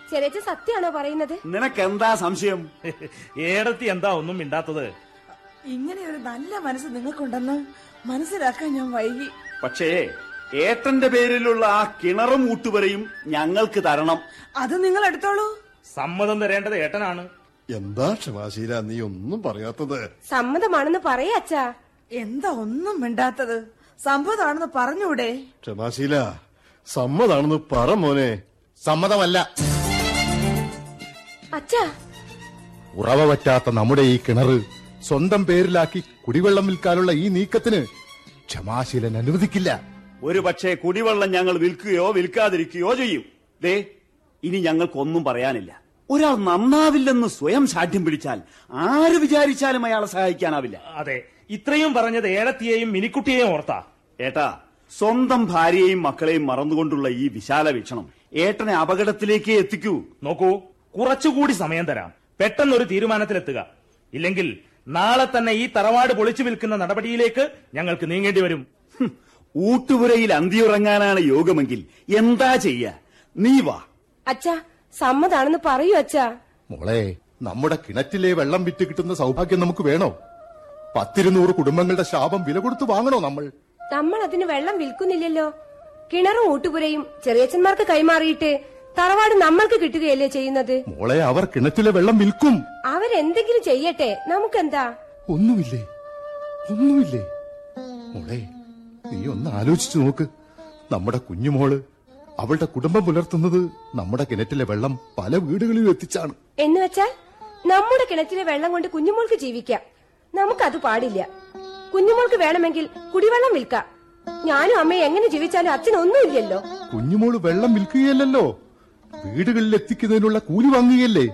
ചെറിയച്ഛ സത്യാണോ പറയുന്നത്?
നിനക്കെന്താ സംശയം?
ഏടത്തി എന്താ ഒന്നും മിണ്ടാത്തത്?
ഇങ്ങനെ ഒരു നല്ല മനസ്സ് നിങ്ങൾക്കുണ്ടെന്ന് മനസ്സിലാക്കാൻ ഞാൻ വൈകി.
പക്ഷേ ഏട്ടന്റെ പേരിലുള്ള ആ കിണറും ഊട്ടുവരെയും ഞങ്ങൾക്ക് തരണം.
അത് നിങ്ങൾ എടുത്തോളൂ
സമ്മതം തരേണ്ടത് ഏട്ടനാണ്.
എന്താ ക്ഷമാശീല നീ ഒന്നും പറയാത്തത്?
സമ്മതമാണെന്ന് പറയാ അച്ഛാ.
എന്താ ഒന്നും മിണ്ടാത്തത്? സമ്മതാണെന്ന് പറഞ്ഞൂടെ.
ക്ഷമാശീല സമ്മതാണെന്ന് പറ മോനെ.
സമ്മതമല്ല.
അച്ഛാ.
ഉറവ പറ്റാത്ത നമ്മുടെ ഈ കിണറ് സ്വന്തം പേരിലാക്കി കുടിവെള്ളം വിൽക്കാനുള്ള ഈ നീക്കത്തിന് ക്ഷമാശീലൻ അനുവദിക്കില്ല.
ഒരു പക്ഷേ കുടിവെള്ളം ഞങ്ങൾ വിൽക്കുകയോ വിൽക്കാതിരിക്കുകയോ ചെയ്യും. ദേ ഇനി ഞങ്ങൾക്കൊന്നും പറയാനില്ല. ഒരാൾ നന്നാവില്ലെന്ന് സ്വയം ശാഠ്യം പിടിച്ചാൽ ആര് വിചാരിച്ചാലും അയാളെ സഹായിക്കാനാവില്ല.
അതെ ഇത്രയും പറഞ്ഞത് ഏഴത്തിയെയും മിനിക്കുട്ടിയെയും ഓർത്താ.
ഏട്ടാ സ്വന്തം ഭാര്യയെയും മക്കളെയും മറന്നുകൊണ്ടുള്ള ഈ വിശാല വീക്ഷണം ഏട്ടനെ അപകടത്തിലേക്ക് എത്തിക്കൂ.
നോക്കൂ കുറച്ചുകൂടി സമയം തരാം. പെട്ടെന്നൊരു തീരുമാനത്തിലെത്തുക. ഇല്ലെങ്കിൽ നാളെ തന്നെ ഈ തറവാട് പൊളിച്ചു വിൽക്കുന്ന നടപടിയിലേക്ക് ഞങ്ങൾക്ക് നീങ്ങേണ്ടി വരും.
ഊട്ടുപുരയിൽ അന്തിയുറങ്ങാനാണ് യോഗമെങ്കിൽ എന്താ ചെയ്യ? നീ വാ.
അച്ഛാ സമ്മതാണെന്ന് പറയൂ അച്ഛാ.
മോളെ നമ്മുടെ കിണറ്റിലെ വെള്ളം വിറ്റ് കിട്ടുന്ന സൗഭാഗ്യം നമുക്ക് വേണോ? പത്തിരുന്നൂറ് കുടുംബങ്ങളുടെ ശാപം വില കൊടുത്ത് വാങ്ങണോ നമ്മൾ?
നമ്മൾ അതിന് വെള്ളം വിൽക്കുന്നില്ലല്ലോ. കിണറും ഊട്ടുപുരയും ചെറിയച്ഛന്മാർക്ക് കൈമാറിയിട്ട് തറവാട് നമ്മൾക്ക് കിട്ടുകയല്ലേ ചെയ്യുന്നത്?
മോളെ അവർ കിണറ്റിലെ വെള്ളം വിൽക്കും.
അവരെന്തെങ്കിലും ചെയ്യട്ടെ? നമുക്കെന്താ?
ഒന്നുമില്ലേ? ഒന്നുമില്ലേ? മോളെ നീ ഒന്ന് ആലോചിച്ചു നോക്ക്. നമ്മുടെ കുഞ്ഞുമോൾ അവളുടെ കുടുംബം പുലർത്തുന്നത് നമ്മുടെ കിണറ്റിലെ വെള്ളം പല വീടുകളിലും എത്തിച്ചാണ്.
എന്ന് വെച്ചാൽ നമ്മുടെ കിണറ്റിലെ വെള്ളം കൊണ്ട് കുഞ്ഞുമോൾക്ക് ജീവിക്കാം. നമുക്കത് പാടില്ല. കുഞ്ഞുമോൾക്ക് വേണമെങ്കിൽ കുടിവെള്ളം വിൽക്കാം. ഞാനും അമ്മയും എങ്ങനെ ജീവിച്ചാലും അച്ഛനൊന്നുമില്ലല്ലോ.
കുഞ്ഞുമോൾ വെള്ളം വിൽക്കുകയല്ലല്ലോ. വീടുകളിൽ എത്തിക്കുന്നതിനുള്ള കൂലി വാങ്ങുകയല്ലേ?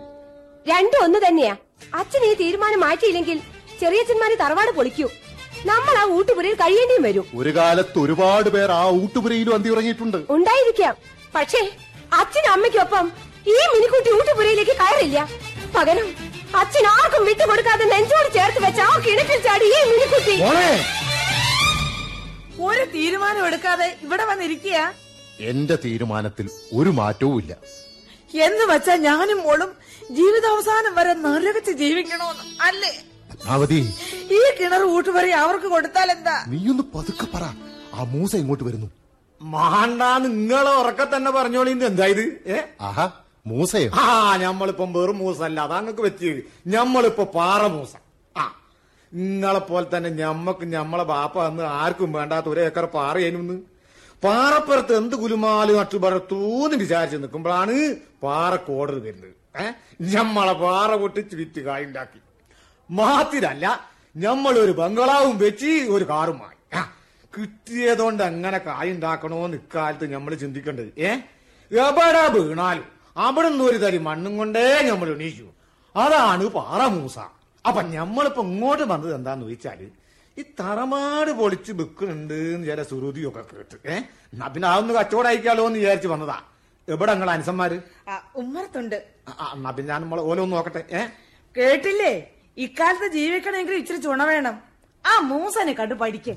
രണ്ടും ഒന്ന് തന്നെയാ. അച്ഛൻ ഈ തീരുമാനം മാറ്റിയില്ലെങ്കിൽ ചെറിയച്ഛന്മാര് തറവാട് പൊളിക്കൂ. നമ്മൾ ആ ഊട്ടുപുരയിൽ കഴിയേണ്ടിയും വരും.
ഒരു കാലത്ത് ഒരുപാട് പേർ ആ ഊട്ടുപുരയിലും അന്തി ഉറങ്ങിയിട്ടുണ്ട്.
ഉണ്ടായിരിക്കാം. പക്ഷേ അച്ഛനും അമ്മയ്ക്കൊപ്പം ഈ മിനിക്കുട്ടി ഊട്ടുപുരയിലേക്ക് കയറില്ല. പകരം അച്ഛൻ ആർക്കും വിട്ടുകൊടുക്കാതെ നെഞ്ചോട് ചേർത്ത് വെച്ച ആ കിണറ്റിൽ ചാടി ഈ മിനിക്കുട്ടി.
ഒരു തീരുമാനം എടുക്കാതെ ഇവിടെ വന്നിരിക്കുക
എന്റെ തീരുമാനത്തിൽ ഒരു മാറ്റവും ഇല്ല
എന്ന് വെച്ചാ ഞാനും മോളും ജീവിതാവസാനം വരെ നരകച്ച് ജീവിക്കണോന്ന്. അല്ലേ?
പത്മാവതി.
ഈ കിണർ ഊട്ടുപറി അവർക്ക് കൊടുത്താൽ എന്താ?
ഒന്ന് പതുക്കെ പറ. ആ മൂസ ഇങ്ങോട്ട് വരുന്നു.
മാണ്ടാ നിങ്ങളെ ഉറക്കെ തന്നെ പറഞ്ഞോളി എന്തായത് ഏ?
ആഹാ മൂസയോ?
ആ ഞമ്മളിപ്പം വെറും മൂസല്ല അതാ അങ്ങക്ക് പറ്റിയത്. ഞമ്മളിപ്പോ പാറ മൂസ. ആ നിങ്ങളെ പോലെ തന്നെ ഞമ്മക്ക് ഞമ്മളെ ബാപ്പ അന്ന് ആർക്കും വേണ്ടാത്ത ഒരു ഏക്കർ പാറയേനുന്ന്. പാറപ്പുറത്ത് എന്ത് കുലുമാൽ നട്ടുപറത്തൂന്ന് വിചാരിച്ചു നിൽക്കുമ്പോഴാണ് പാറക്കോടർ വരുന്നത്. ഏഹ് ഞമ്മളെ പാറ പൊട്ടിച്ച് വിറ്റ് കായുണ്ടാക്കി. മാത്തിരല്ല ഞമ്മളൊരു ബംഗളാവും വെച്ച് ഒരു കാറുമായി കിട്ടിയതുകൊണ്ട് അങ്ങനെ കായുണ്ടാക്കണോന്ന് ഇക്കാലത്ത് നമ്മൾ ചിന്തിക്കേണ്ടത്. ഏ? എവിടെ വീണാലും അവിടെ നിന്ന് ഒരു തരി മണ്ണും കൊണ്ടേ ഞമ്മൾ എണീച്ചു. അതാണ് പാറമൂസ. അപ്പൊ ഞമ്മളിപ്പോ ഇങ്ങോട്ട് വന്നത് എന്താന്ന് ചോദിച്ചാൽ ഈ തറമാട് പൊളിച്ച് വെക്കുന്നുണ്ട് എന്ന് ചില സുരുതിയൊക്കെ കേട്ട്. ഏ? എന്നാ പിന്നെ അതൊന്ന് കച്ചവടമായിക്കാലോ എന്ന് വിചാരിച്ച് വന്നതാ. എവിടെ നിങ്ങൾ അനുസന്മാര്?
ഉമ്മറത്തുണ്ട്.
എന്നാ പിന്നെ ഞാൻ നമ്മളെ ഓരോന്ന് നോക്കട്ടെ. ഏ?
കേട്ടില്ലേ? ഇക്കാലത്ത് ജീവിക്കണമെങ്കിൽ ഇച്ചിരി ചുണ വേണം. ആ മൂസനെ കണ്ടു പഠിക്കേ.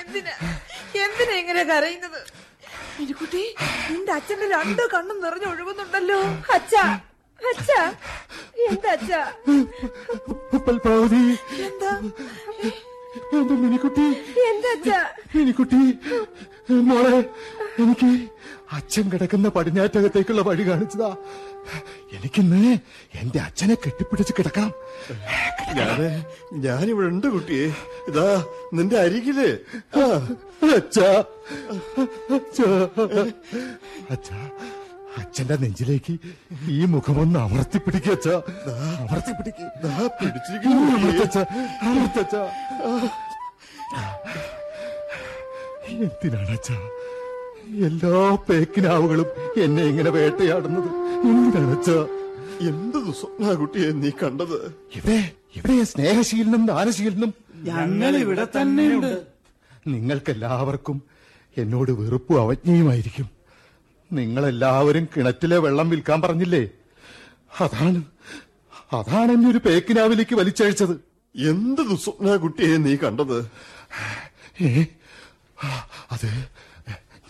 എന്തിനാ
എന്തിനാ ഇങ്ങനെ കരയുന്നത്? മിനിക്കുട്ടി നിന്റെ അച്ഛന്റെ രണ്ട് കണ്ണും നിറഞ്ഞൊഴുകുന്നുണ്ടല്ലോ
അച്ഛ അച്ഛാ എന്താ അച്ഛാ?
എന്താ?
എന്റെ മിനിക്കുട്ടി?
എന്താ അച്ഛാ?
മിനിക്കുട്ടി മോളെ എനിക്ക് അച്ഛൻ കിടക്കുന്ന പടിഞ്ഞാറ്റകത്തേക്കുള്ള വഴി കാണിച്ചതാ. എനിക്കിന്ന് എന്റെ അച്ഛനെ കെട്ടിപ്പിടിച്ച് കിടക്കണം.
ഞാൻ ഞാനിവിടെ ഉണ്ട് കുട്ടിയെ ഇതാ നിന്റെ അരികിൽ.
അച്ഛാ. അച്ഛാ. അച്ഛാ അച്ഛന്റെ നെഞ്ചിലേക്ക് ഈ മുഖമൊന്ന് അച്ഛാ.
പിടിച്ചിരിക്കുന്നു കുട്ടിയെ.
അമർത്തച്ഛാ അമർത്തച്ഛാ. എന്തിനാണ് അച്ഛാ? എല്ലാ പേക്കിനാവുകളും എന്നെ ഇങ്ങനെ വേട്ടയാടുന്നത്. എന്തിനാണ് അച്ഛാ
എന്ത് സ്വപ്ന കുട്ടിയെ നീ കണ്ടത്?
ഇവിടെ ഇവിടെ സ്നേഹശീലനും ദാനശീലനും?
ഞങ്ങൾ ഇവിടെ തന്നെയുണ്ട്.
നിങ്ങൾക്കെല്ലാവർക്കും എന്നോട് വെറുപ്പും അവജ്ഞയുമായിരിക്കും. നിങ്ങളെല്ലാവരും കിണറ്റിലെ വെള്ളം വിൽക്കാൻ പറഞ്ഞില്ലേ? അതാണ് അതാണ് എന്നെ ഒരു പേക്കിനാവിലേക്ക് വലിച്ചഴിച്ചത്.
എന്ത് ദുസ്വപ്ന കുട്ടിയെ നീ കണ്ടത്?
ഏ അത്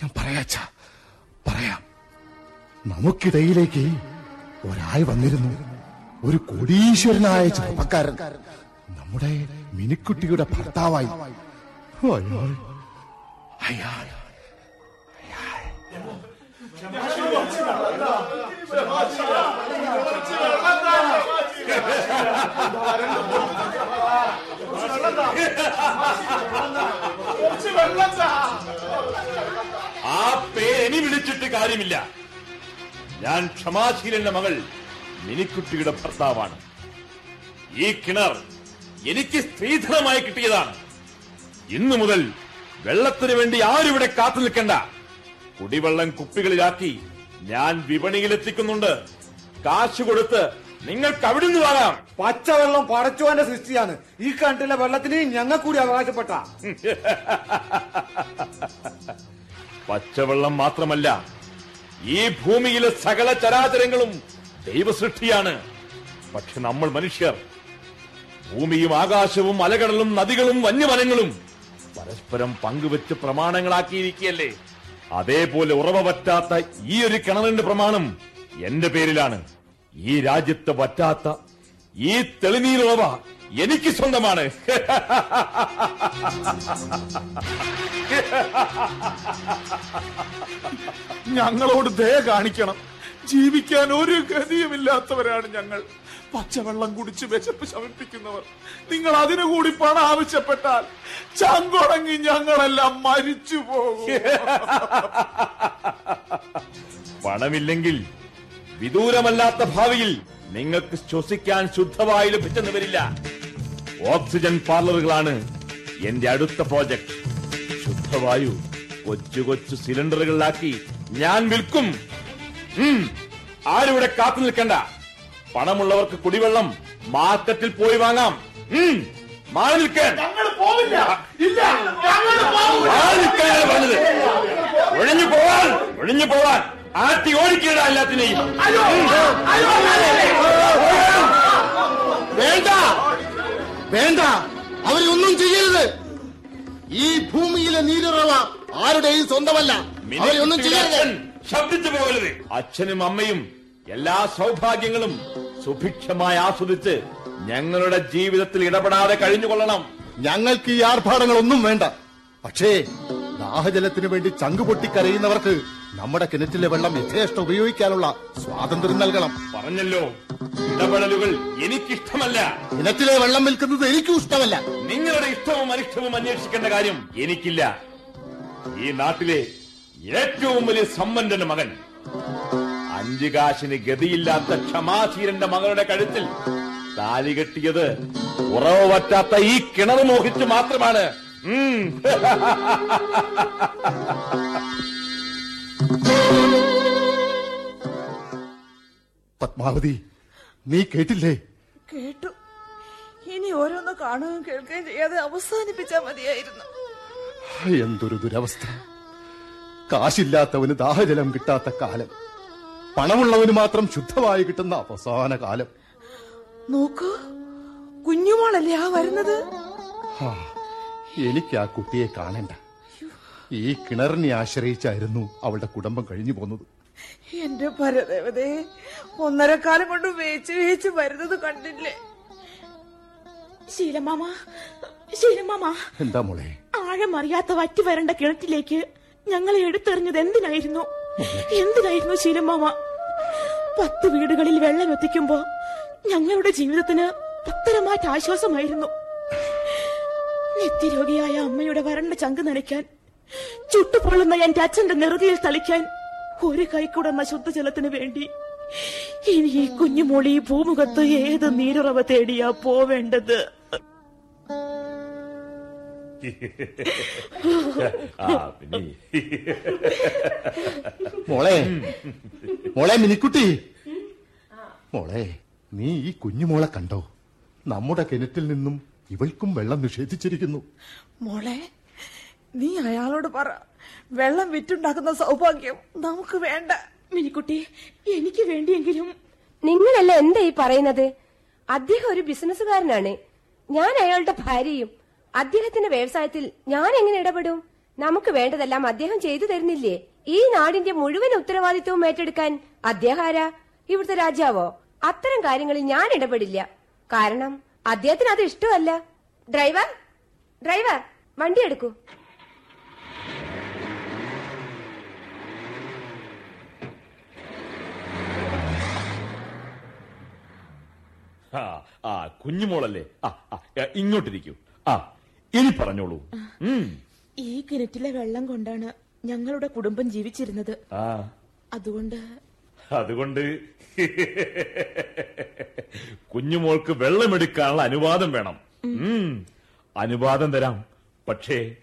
ഞാൻ പറയാച്ച പറയാം. നമുക്കിടയിലേക്ക് ഒരാൾ വന്നിരുന്നു. ഒരു കോടീശ്വരനായ ചെറുപ്പക്കാരൻ. നമ്മുടെ മിനിക്കുട്ടിയുടെ ഭർത്താവായി. അയാൾ അയാൾ
ആ കാര്യമില്ല. ഞാൻ ക്ഷമാശീലന്റെ മകൾ മിനിക്കുട്ടിയുടെ ഭർത്താവാണ്. ഈ കിണർ എനിക്ക് സ്ത്രീധനമായി കിട്ടിയതാണ്. ഇന്നു മുതൽ വെള്ളത്തിനു വേണ്ടി ആരും ഇവിടെ കാത്തു നിൽക്കണ്ട. കുടിവെള്ളം കുപ്പികളിലാക്കി ഞാൻ വിപണിയിലെത്തിക്കുന്നുണ്ട്. കാശ് കൊടുത്ത് നിങ്ങൾക്ക് അവിടെ നിന്ന് വാങ്ങാം.
പച്ചവെള്ളം പടച്ചുവാന്റെ സൃഷ്ടിയാണ്. ഈ കണ്ടിലെ വെള്ളത്തിന് ഞങ്ങൾ കൂടി അവകാശപ്പെട്ട.
പച്ചവെള്ളം മാത്രമല്ല ഈ ഭൂമിയിലെ സകല ചരാചരങ്ങളും ദൈവസൃഷ്ടിയാണ്. പക്ഷെ നമ്മൾ മനുഷ്യർ ഭൂമിയും ആകാശവും അലകടലും നദികളും വന്യവനങ്ങളും പരസ്പരം പങ്കുവെച്ച് പ്രമാണങ്ങളാക്കിയിരിക്കുകയല്ലേ? അതേപോലെ ഉറവ പറ്റാത്ത ഈ ഒരു കിണറിന്റെ പ്രമാണം എന്റെ പേരിലാണ്. ഈ രാജ്യത്ത് പറ്റാത്ത ഈ തെളിനീരുറവ എനിക്ക് സ്വന്തമാണ്.
ഞങ്ങളോട് ദയ കാണിക്കണം. ജീവിക്കാൻ ഒരു ഗതിയുമില്ലാത്തവരാണ് ഞങ്ങൾ. പച്ചവെള്ളം കുടിച്ച് വിശപ്പ് ശമിപ്പിക്കുന്നവർ. നിങ്ങൾ അതിനു കൂടി പണം ആവശ്യപ്പെട്ടാൽ ചങ്കുടങ്ങി ഞങ്ങളെല്ലാം മരിച്ചു പോകും.
പണമില്ലെങ്കിൽ വിദൂരമല്ലാത്ത ഭാവിയിൽ നിങ്ങൾക്ക് ശ്വസിക്കാൻ ശുദ്ധമായി ലഭിച്ചെന്ന് വരില്ല. ഓക്സിജൻ പാർലറുകളാണ് എന്റെ അടുത്ത പ്രോജക്ട് ശുദ്ധവായു കൊച്ചു കൊച്ചു സിലിണ്ടറുകളിലാക്കി ഞാൻ വിൽക്കും. ആരും ഇവിടെ കാത്തു നിൽക്കണ്ട. പണമുള്ളവർക്ക് കുടിവെള്ളം മാർക്കറ്റിൽ പോയി വാങ്ങാം. മാറി നിൽക്കാൻ. പറഞ്ഞത്. ഒഴിഞ്ഞു പോവാൻ ഒഴിഞ്ഞു പോവാൻ. ആട്ടി ഓടിക്കുക എല്ലാത്തിനെയും.
വേണ്ട. വേണ്ട. അവരൊന്നും ചെയ്യരുത്. ഈ ഭൂമിയിലെ നീരുറവ ആരുടെയും സ്വന്തമല്ല. അവരൊന്നും ചെയ്യരുത്.
ശബ്ദിച്ചു പോകരുത്. അച്ഛനും അമ്മയും എല്ലാ സൗഭാഗ്യങ്ങളും സുഭിക്ഷമായി ആസ്വദിച്ച് ഞങ്ങളുടെ ജീവിതത്തിൽ ഇടപെടാതെ കഴിഞ്ഞുകൊള്ളണം.
ഞങ്ങൾക്ക് ഈ ആർഭാടങ്ങളൊന്നും വേണ്ട. പക്ഷേ ദാഹജലത്തിന് വേണ്ടി ചങ്കുപൊട്ടി കരയുന്നവർക്ക് നമ്മുടെ കിണറ്റിലെ വെള്ളം യഥേഷ്ടം ഉപയോഗിക്കാനുള്ള സ്വാതന്ത്ര്യം നൽകണം.
പറഞ്ഞല്ലോ. ഇടപെടലുകൾ എനിക്കിഷ്ടമല്ല.
കിണറ്റിലെ വെള്ളം വിൽക്കുന്നത് എനിക്കും ഇഷ്ടമല്ല.
നിങ്ങളുടെ ഇഷ്ടവും അനിഷ്ടവും അന്വേഷിക്കേണ്ട കാര്യം എനിക്കില്ല. ഈ നാട്ടിലെ ഏറ്റവും വലിയ സമ്പന്നന്റെ മകൻ. അഞ്ചു കാശിന് ഗതിയില്ലാത്ത ക്ഷമാശീരന്റെ മകളുടെ കഴുത്തിൽ താലി കെട്ടിയത് ഉറവ് പറ്റാത്ത ഈ കിണർ മോഹിച്ച് മാത്രമാണ്.
പത്മാവതി നീ കേട്ടില്ലേ?
കേട്ടു. ഇനി ഓരോന്ന് കാണുകയും കേൾക്കുകയും ചെയ്യാതെ അവസാനിപ്പിച്ചാ മതിയായിരുന്നു.
എന്തൊരു ദുരവസ്ഥ. കാശില്ലാത്തവന് ദാഹജലം കിട്ടാത്ത കാലം. പണമുള്ളവന് മാത്രം ശുദ്ധമായി കിട്ടുന്ന അവസാന കാലം.
നോക്കൂ കുഞ്ഞുമോളല്ലേ ആ വരുന്നത്?
എനിക്ക് ആ കുട്ടിയെ കാണണ്ട. ഈ കിണറിനെ ആശ്രയിച്ചായിരുന്നു അവളുടെ കുടുംബം കഴിഞ്ഞു പോന്നത്.
എന്റെ പരദേവതേ ഒന്നരക്കാലം കൊണ്ട് വേച്ച് വേച്ച് വരുന്നത് കണ്ടില്ലേ?
ശീലമാമ ശീലമാമ.
എന്താ മോളെ?
ആഴമറിയാത്ത വറ്റി വരണ്ട കിണറ്റിലേക്ക് ഞങ്ങളെ എടുത്തെറിഞ്ഞത് എന്തിനായിരുന്നു? എന്തിനായിരുന്നു ശീലമാമ? പത്ത് വീടുകളിൽ വെള്ളം എത്തിക്കുമ്പോ ഞങ്ങളുടെ ജീവിതത്തിന് പത്തരമാറ്റ ആശ്വാസമായിരുന്നു. നിത്യരോഗിയായ അമ്മയുടെ വരണ്ട ചങ്ക് നനയ്ക്കാൻ ചുട്ടുപൊള്ളുന്ന എന്റെ അച്ഛന്റെ നെറുകയിൽ തളിക്കാൻ ഒരു കൈക്കുടന്ന ശുദ്ധജലത്തിന് വേണ്ടി ഇനി ഈ കുഞ്ഞുമോളി ഭൂമുഖത്ത് ഏത് നീരുറവ തേടിയാ പോവേണ്ടത്?
മോളെ മോളെ മിനിക്കുട്ടി. മോളെ നീ ഈ കുഞ്ഞുമോളെ കണ്ടോ? നമ്മുടെ കിണറ്റിൽ നിന്നും ഇവൾക്കും വെള്ളം നിഷേധിച്ചിരിക്കുന്നു.
മോളെ നീ അയാളോട് പറ. വെള്ളം വിറ്റുണ്ടാക്കുന്ന സൗഭാഗ്യം നമുക്ക് വേണ്ട.
മിനിക്കുട്ടി എനിക്ക് വേണ്ടിയെങ്കിലും.
നിങ്ങളല്ല എന്താ ഈ പറയുന്നത്? അദ്ദേഹം ഒരു ബിസിനസ്സുകാരനാണ്. ഞാൻ അയാളുടെ ഭാര്യയും അദ്ദേഹത്തിന്റെ വ്യവസായത്തിൽ ഞാൻ എങ്ങനെ ഇടപെടും? നമുക്ക് വേണ്ടതെല്ലാം അദ്ദേഹം ചെയ്തു തരുന്നില്ലേ? ഈ നാടിന്റെ മുഴുവൻ ഉത്തരവാദിത്വവും ഏറ്റെടുക്കാൻ അദ്ദേഹം ആരാ? ഇവിടുത്തെ രാജാവോ? അത്തരം കാര്യങ്ങളിൽ ഞാൻ ഇടപെടില്ല. കാരണം അദ്ദേഹത്തിന് അത് ഇഷ്ടമല്ല. ഡ്രൈവർ ഡ്രൈവർ വണ്ടി എടുക്കൂ.
ആ കുഞ്ഞുമോളല്ലേ? ആ ഇങ്ങോട്ടിരിക്കൂ. ആ ഇനി പറഞ്ഞോളൂ.
ഈ കിണറ്റിലെ വെള്ളം കൊണ്ടാണ് ഞങ്ങളുടെ കുടുംബം ജീവിച്ചിരുന്നത്. അതുകൊണ്ട്
അതുകൊണ്ട് കുഞ്ഞുമോൾക്ക് വെള്ളമെടുക്കാനുള്ള അനുവാദം വേണം. അനുവാദം തരാം. പക്ഷേ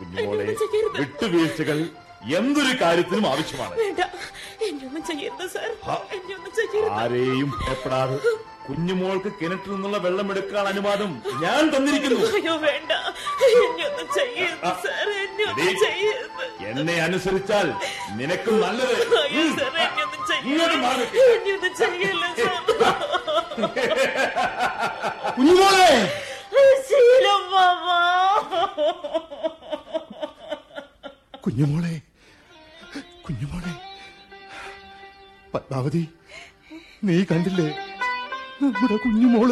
കുഞ്ഞുമോളെ. വിട്ടുവീഴ്ചകൾ എന്തൊരു കാര്യത്തിനും ആവശ്യമാണ്.
വേണ്ട. എന്നെ ഒന്നും ചെയ്യരുത് സാർ എന്നെ ചെയ്യരുത്.
ആരെയും ഭയപ്പെടാതെ കുഞ്ഞുമോൾക്ക് കിണറ്റിൽ നിന്നുള്ള വെള്ളം എടുക്കാൻ അനുവാദം ഞാൻ തന്നിരിക്കുന്നു.
അയ്യോ വേണ്ട. എന്നെ ഒന്നും ചെയ്യരുത് സാർ എന്നെ ചെയ്യരുത്.
എന്നെ അനുസരിച്ചാൽ നിനക്കും നല്ലത്.
അയ്യോ
ഉം.
സാർ എന്നെ ഒന്നും
ഇങ്ങോട്ട് മാറി.
എന്നെ ചെയ്യല്ല സാർ
കുഞ്ഞുമോളെ!
ശീലം മാമാ.
കുഞ്ഞുമോളെ കുഞ്ഞുമോളെ പത്മാവതി നീ കണ്ടില്ലേ? നമ്മുടെ കുഞ്ഞുമോൾ.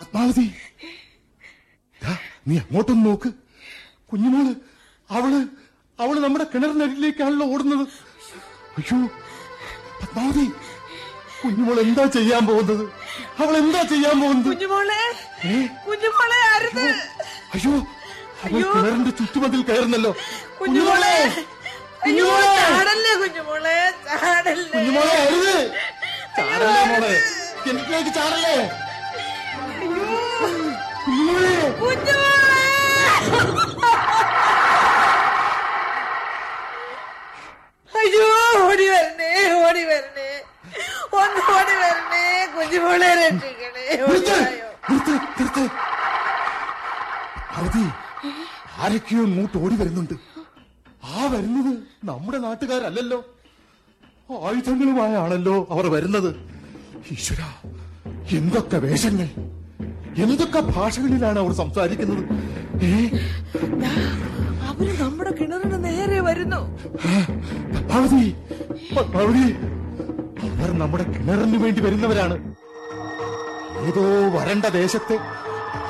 പത്മാവതി നീ അങ്ങോട്ടൊന്ന് നോക്ക്. കുഞ്ഞുമോൾ അവൾ അവൾ നമ്മുടെ കിണറിനരികിലേക്കാണല്ലോ ഓടുന്നത്. അയ്യോ പത്മാവതി കുഞ്ഞുമോൾ എന്താ ചെയ്യാൻ പോകുന്നത്? അവൾ എന്താ ചെയ്യാൻ പോകുന്നത്?
കുഞ്ഞുമോളെ? കുഞ്ഞുമോളെ അരുത്.
അയ്യോ അവൾ. കിണറിന്റെ ചുറ്റുമതിൽ കയറുന്നല്ലോ.
കുഞ്ഞുമോളെ അയ്യോ
കുഞ്ഞുമോളെ.
ചാടല്ലേ കുഞ്ഞുമോളെ ചാടല്ലേ.
കുഞ്ഞുമോളെ അരുത്. ചാടല്ലേ മോളെ? കിണറ്റിലേക്ക് ചാടല്ലേ? കുഞ്ഞുമോളെ.
അയ്യോ ഓടി വരണേ ഓടി വരണേ. ഒന്ന് ഓടി വരണേ കുഞ്ഞുമോളെ രക്ഷിക്കണേ.
ആരൊക്കെയോ ഇങ്ങോട്ട് ഓടി വരുന്നുണ്ട്. ആ വരുന്നത് നമ്മുടെ നാട്ടുകാരല്ലല്ലോ. ആയുധങ്ങളുമായാണല്ലോ അവർ വരുന്നത്. ഈശ്വര എന്തൊക്കെ വേഷങ്ങൾ. എന്തൊക്കെ ഭാഷകളിലാണ് അവർ സംസാരിക്കുന്നത്.
അവർ നമ്മുടെ കിണറിന് നേരെ വരുന്നു.
പത്മാവതി പത്മാവതി. നമ്മുടെ കിണറിന് വേണ്ടി വരുന്നവരാണ്. ഏതോ വരണ്ട ദേശത്തെ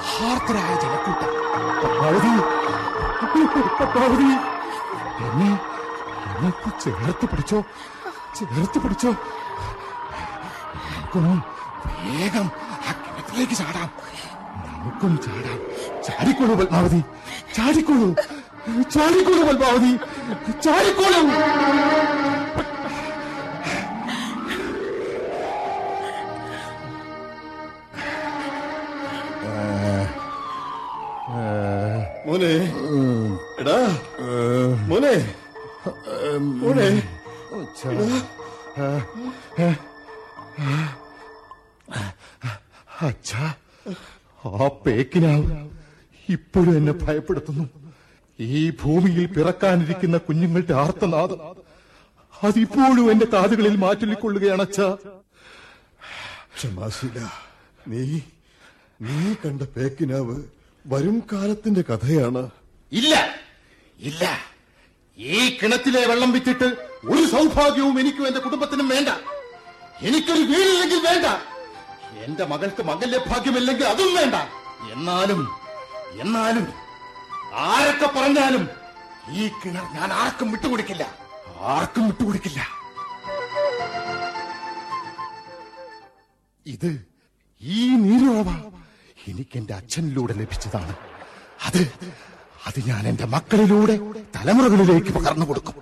ഹാർത്തരായ ജനക്കൂട്ടം. ചേർത്ത് പിടിച്ചോ? ചേർത്ത് പിടിച്ചോ? വേഗം ആ കിണറ്റിലേക്ക് ചാടാം. നമുക്കും ചാടാം. ചാടിക്കോളൂ പത്മാവതി ചാടിക്കോളൂ. ചാടിക്കോളൂ പത്മാവതി ചാടിക്കോളൂ.
മോനെ. എടാ. മോനെ. മോനെ.
അച്ഛാ ആ പേക്കിനാവ് ഇപ്പോഴും എന്നെ ഭയപ്പെടുത്തുന്നു. ഈ ഭൂമിയിൽ പിറക്കാനിരിക്കുന്ന കുഞ്ഞുങ്ങളുടെ ആർത്തനാദം അതിപ്പോഴും എന്റെ കാതുകളിൽ മാറ്റൊല്ലിക്കൊള്ളുകയാണ് അച്ഛാ.
ക്ഷമാശീല നീ നീ കണ്ട പേക്കിനാവ് വരും കാലത്തിന്റെ കഥയാണ്.
ഇല്ല ഇല്ല. ഈ കിണറ്റിലെ വെള്ളം വിറ്റിട്ട് ഒരു സൗഭാഗ്യവും എനിക്കും എന്റെ കുടുംബത്തിനും വേണ്ട. എനിക്കൊരു വീടില്ലെങ്കിൽ വേണ്ട. എന്റെ മകൾക്ക് മകല്യ ഭാഗ്യമില്ലെങ്കിൽ അതും വേണ്ട. എന്നാലും എന്നാലും ആരൊക്കെ പറഞ്ഞാലും ഈ കിണർ ഞാൻ ആർക്കും വിട്ടുകൊടുക്കില്ല. ആർക്കും വിട്ടുകൊടുക്കില്ല. ഇത് ഈ നീരുറവ. എനിക്ക് എന്റെ അച്ഛനിലൂടെ ലഭിച്ചതാണ്. അത് അത് ഞാൻ എന്റെ മക്കളിലൂടെ തലമുറകളിലേക്ക് പകർന്നു കൊടുക്കും.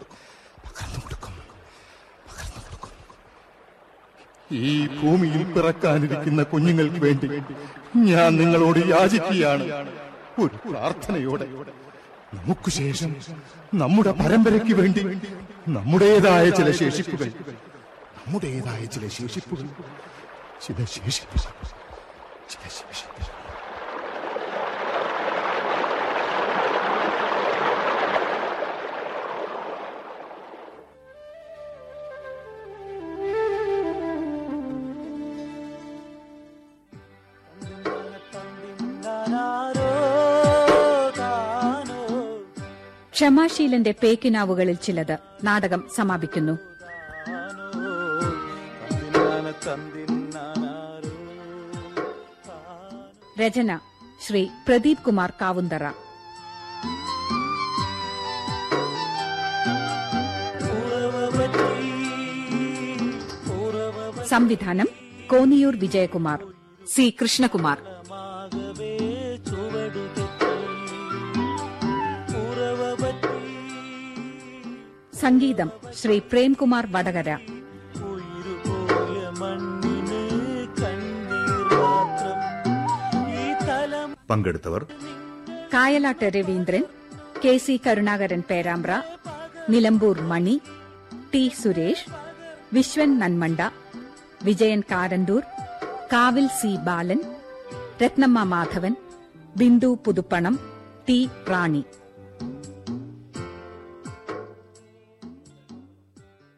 പകർന്നു കൊടുക്കും. പകർന്നു കൊടുക്കും. ഈ ഭൂമിയിൽ പിറക്കാനിരിക്കുന്ന കുഞ്ഞുങ്ങൾക്ക് വേണ്ടി ഞാൻ നിങ്ങളോട് യാചിക്കുകയാണ്. ഒരു പ്രാർത്ഥനയോടെ. നമുക്ക് ശേഷം നമ്മുടെ പരമ്പരയ്ക്ക് വേണ്ടി നമ്മുടേതായ ചില ശേഷിപ്പുകൾ നമ്മുടേതായ ചില ശേഷിപ്പുകൾ ചില ശേഷിപ്പുകൾ ചില ശേഷിപ്പുകൾ.
ക്ഷമാശീലന്റെ പേക്കിനാവുകളിൽ ചിലത് നാടകം സമാപിക്കുന്നു. രചന ശ്രീ പ്രദീപ് കുമാർ കാവുന്തറ. സംവിധാനം കോന്നിയൂർ വിജയകുമാർ സി കൃഷ്ണകുമാർ. സംഗീതം Shri Premkumar Vadakara.
പങ്കെടുത്തവർ
Kayalat Raveendran K C Karunakaran Perambra Nilambur Mani T Suresh Vishwan Nanmanda Vijayan Karanthur Kavil C Balan Rathnamma Madhavan Bindu Puthuppanam T Rani.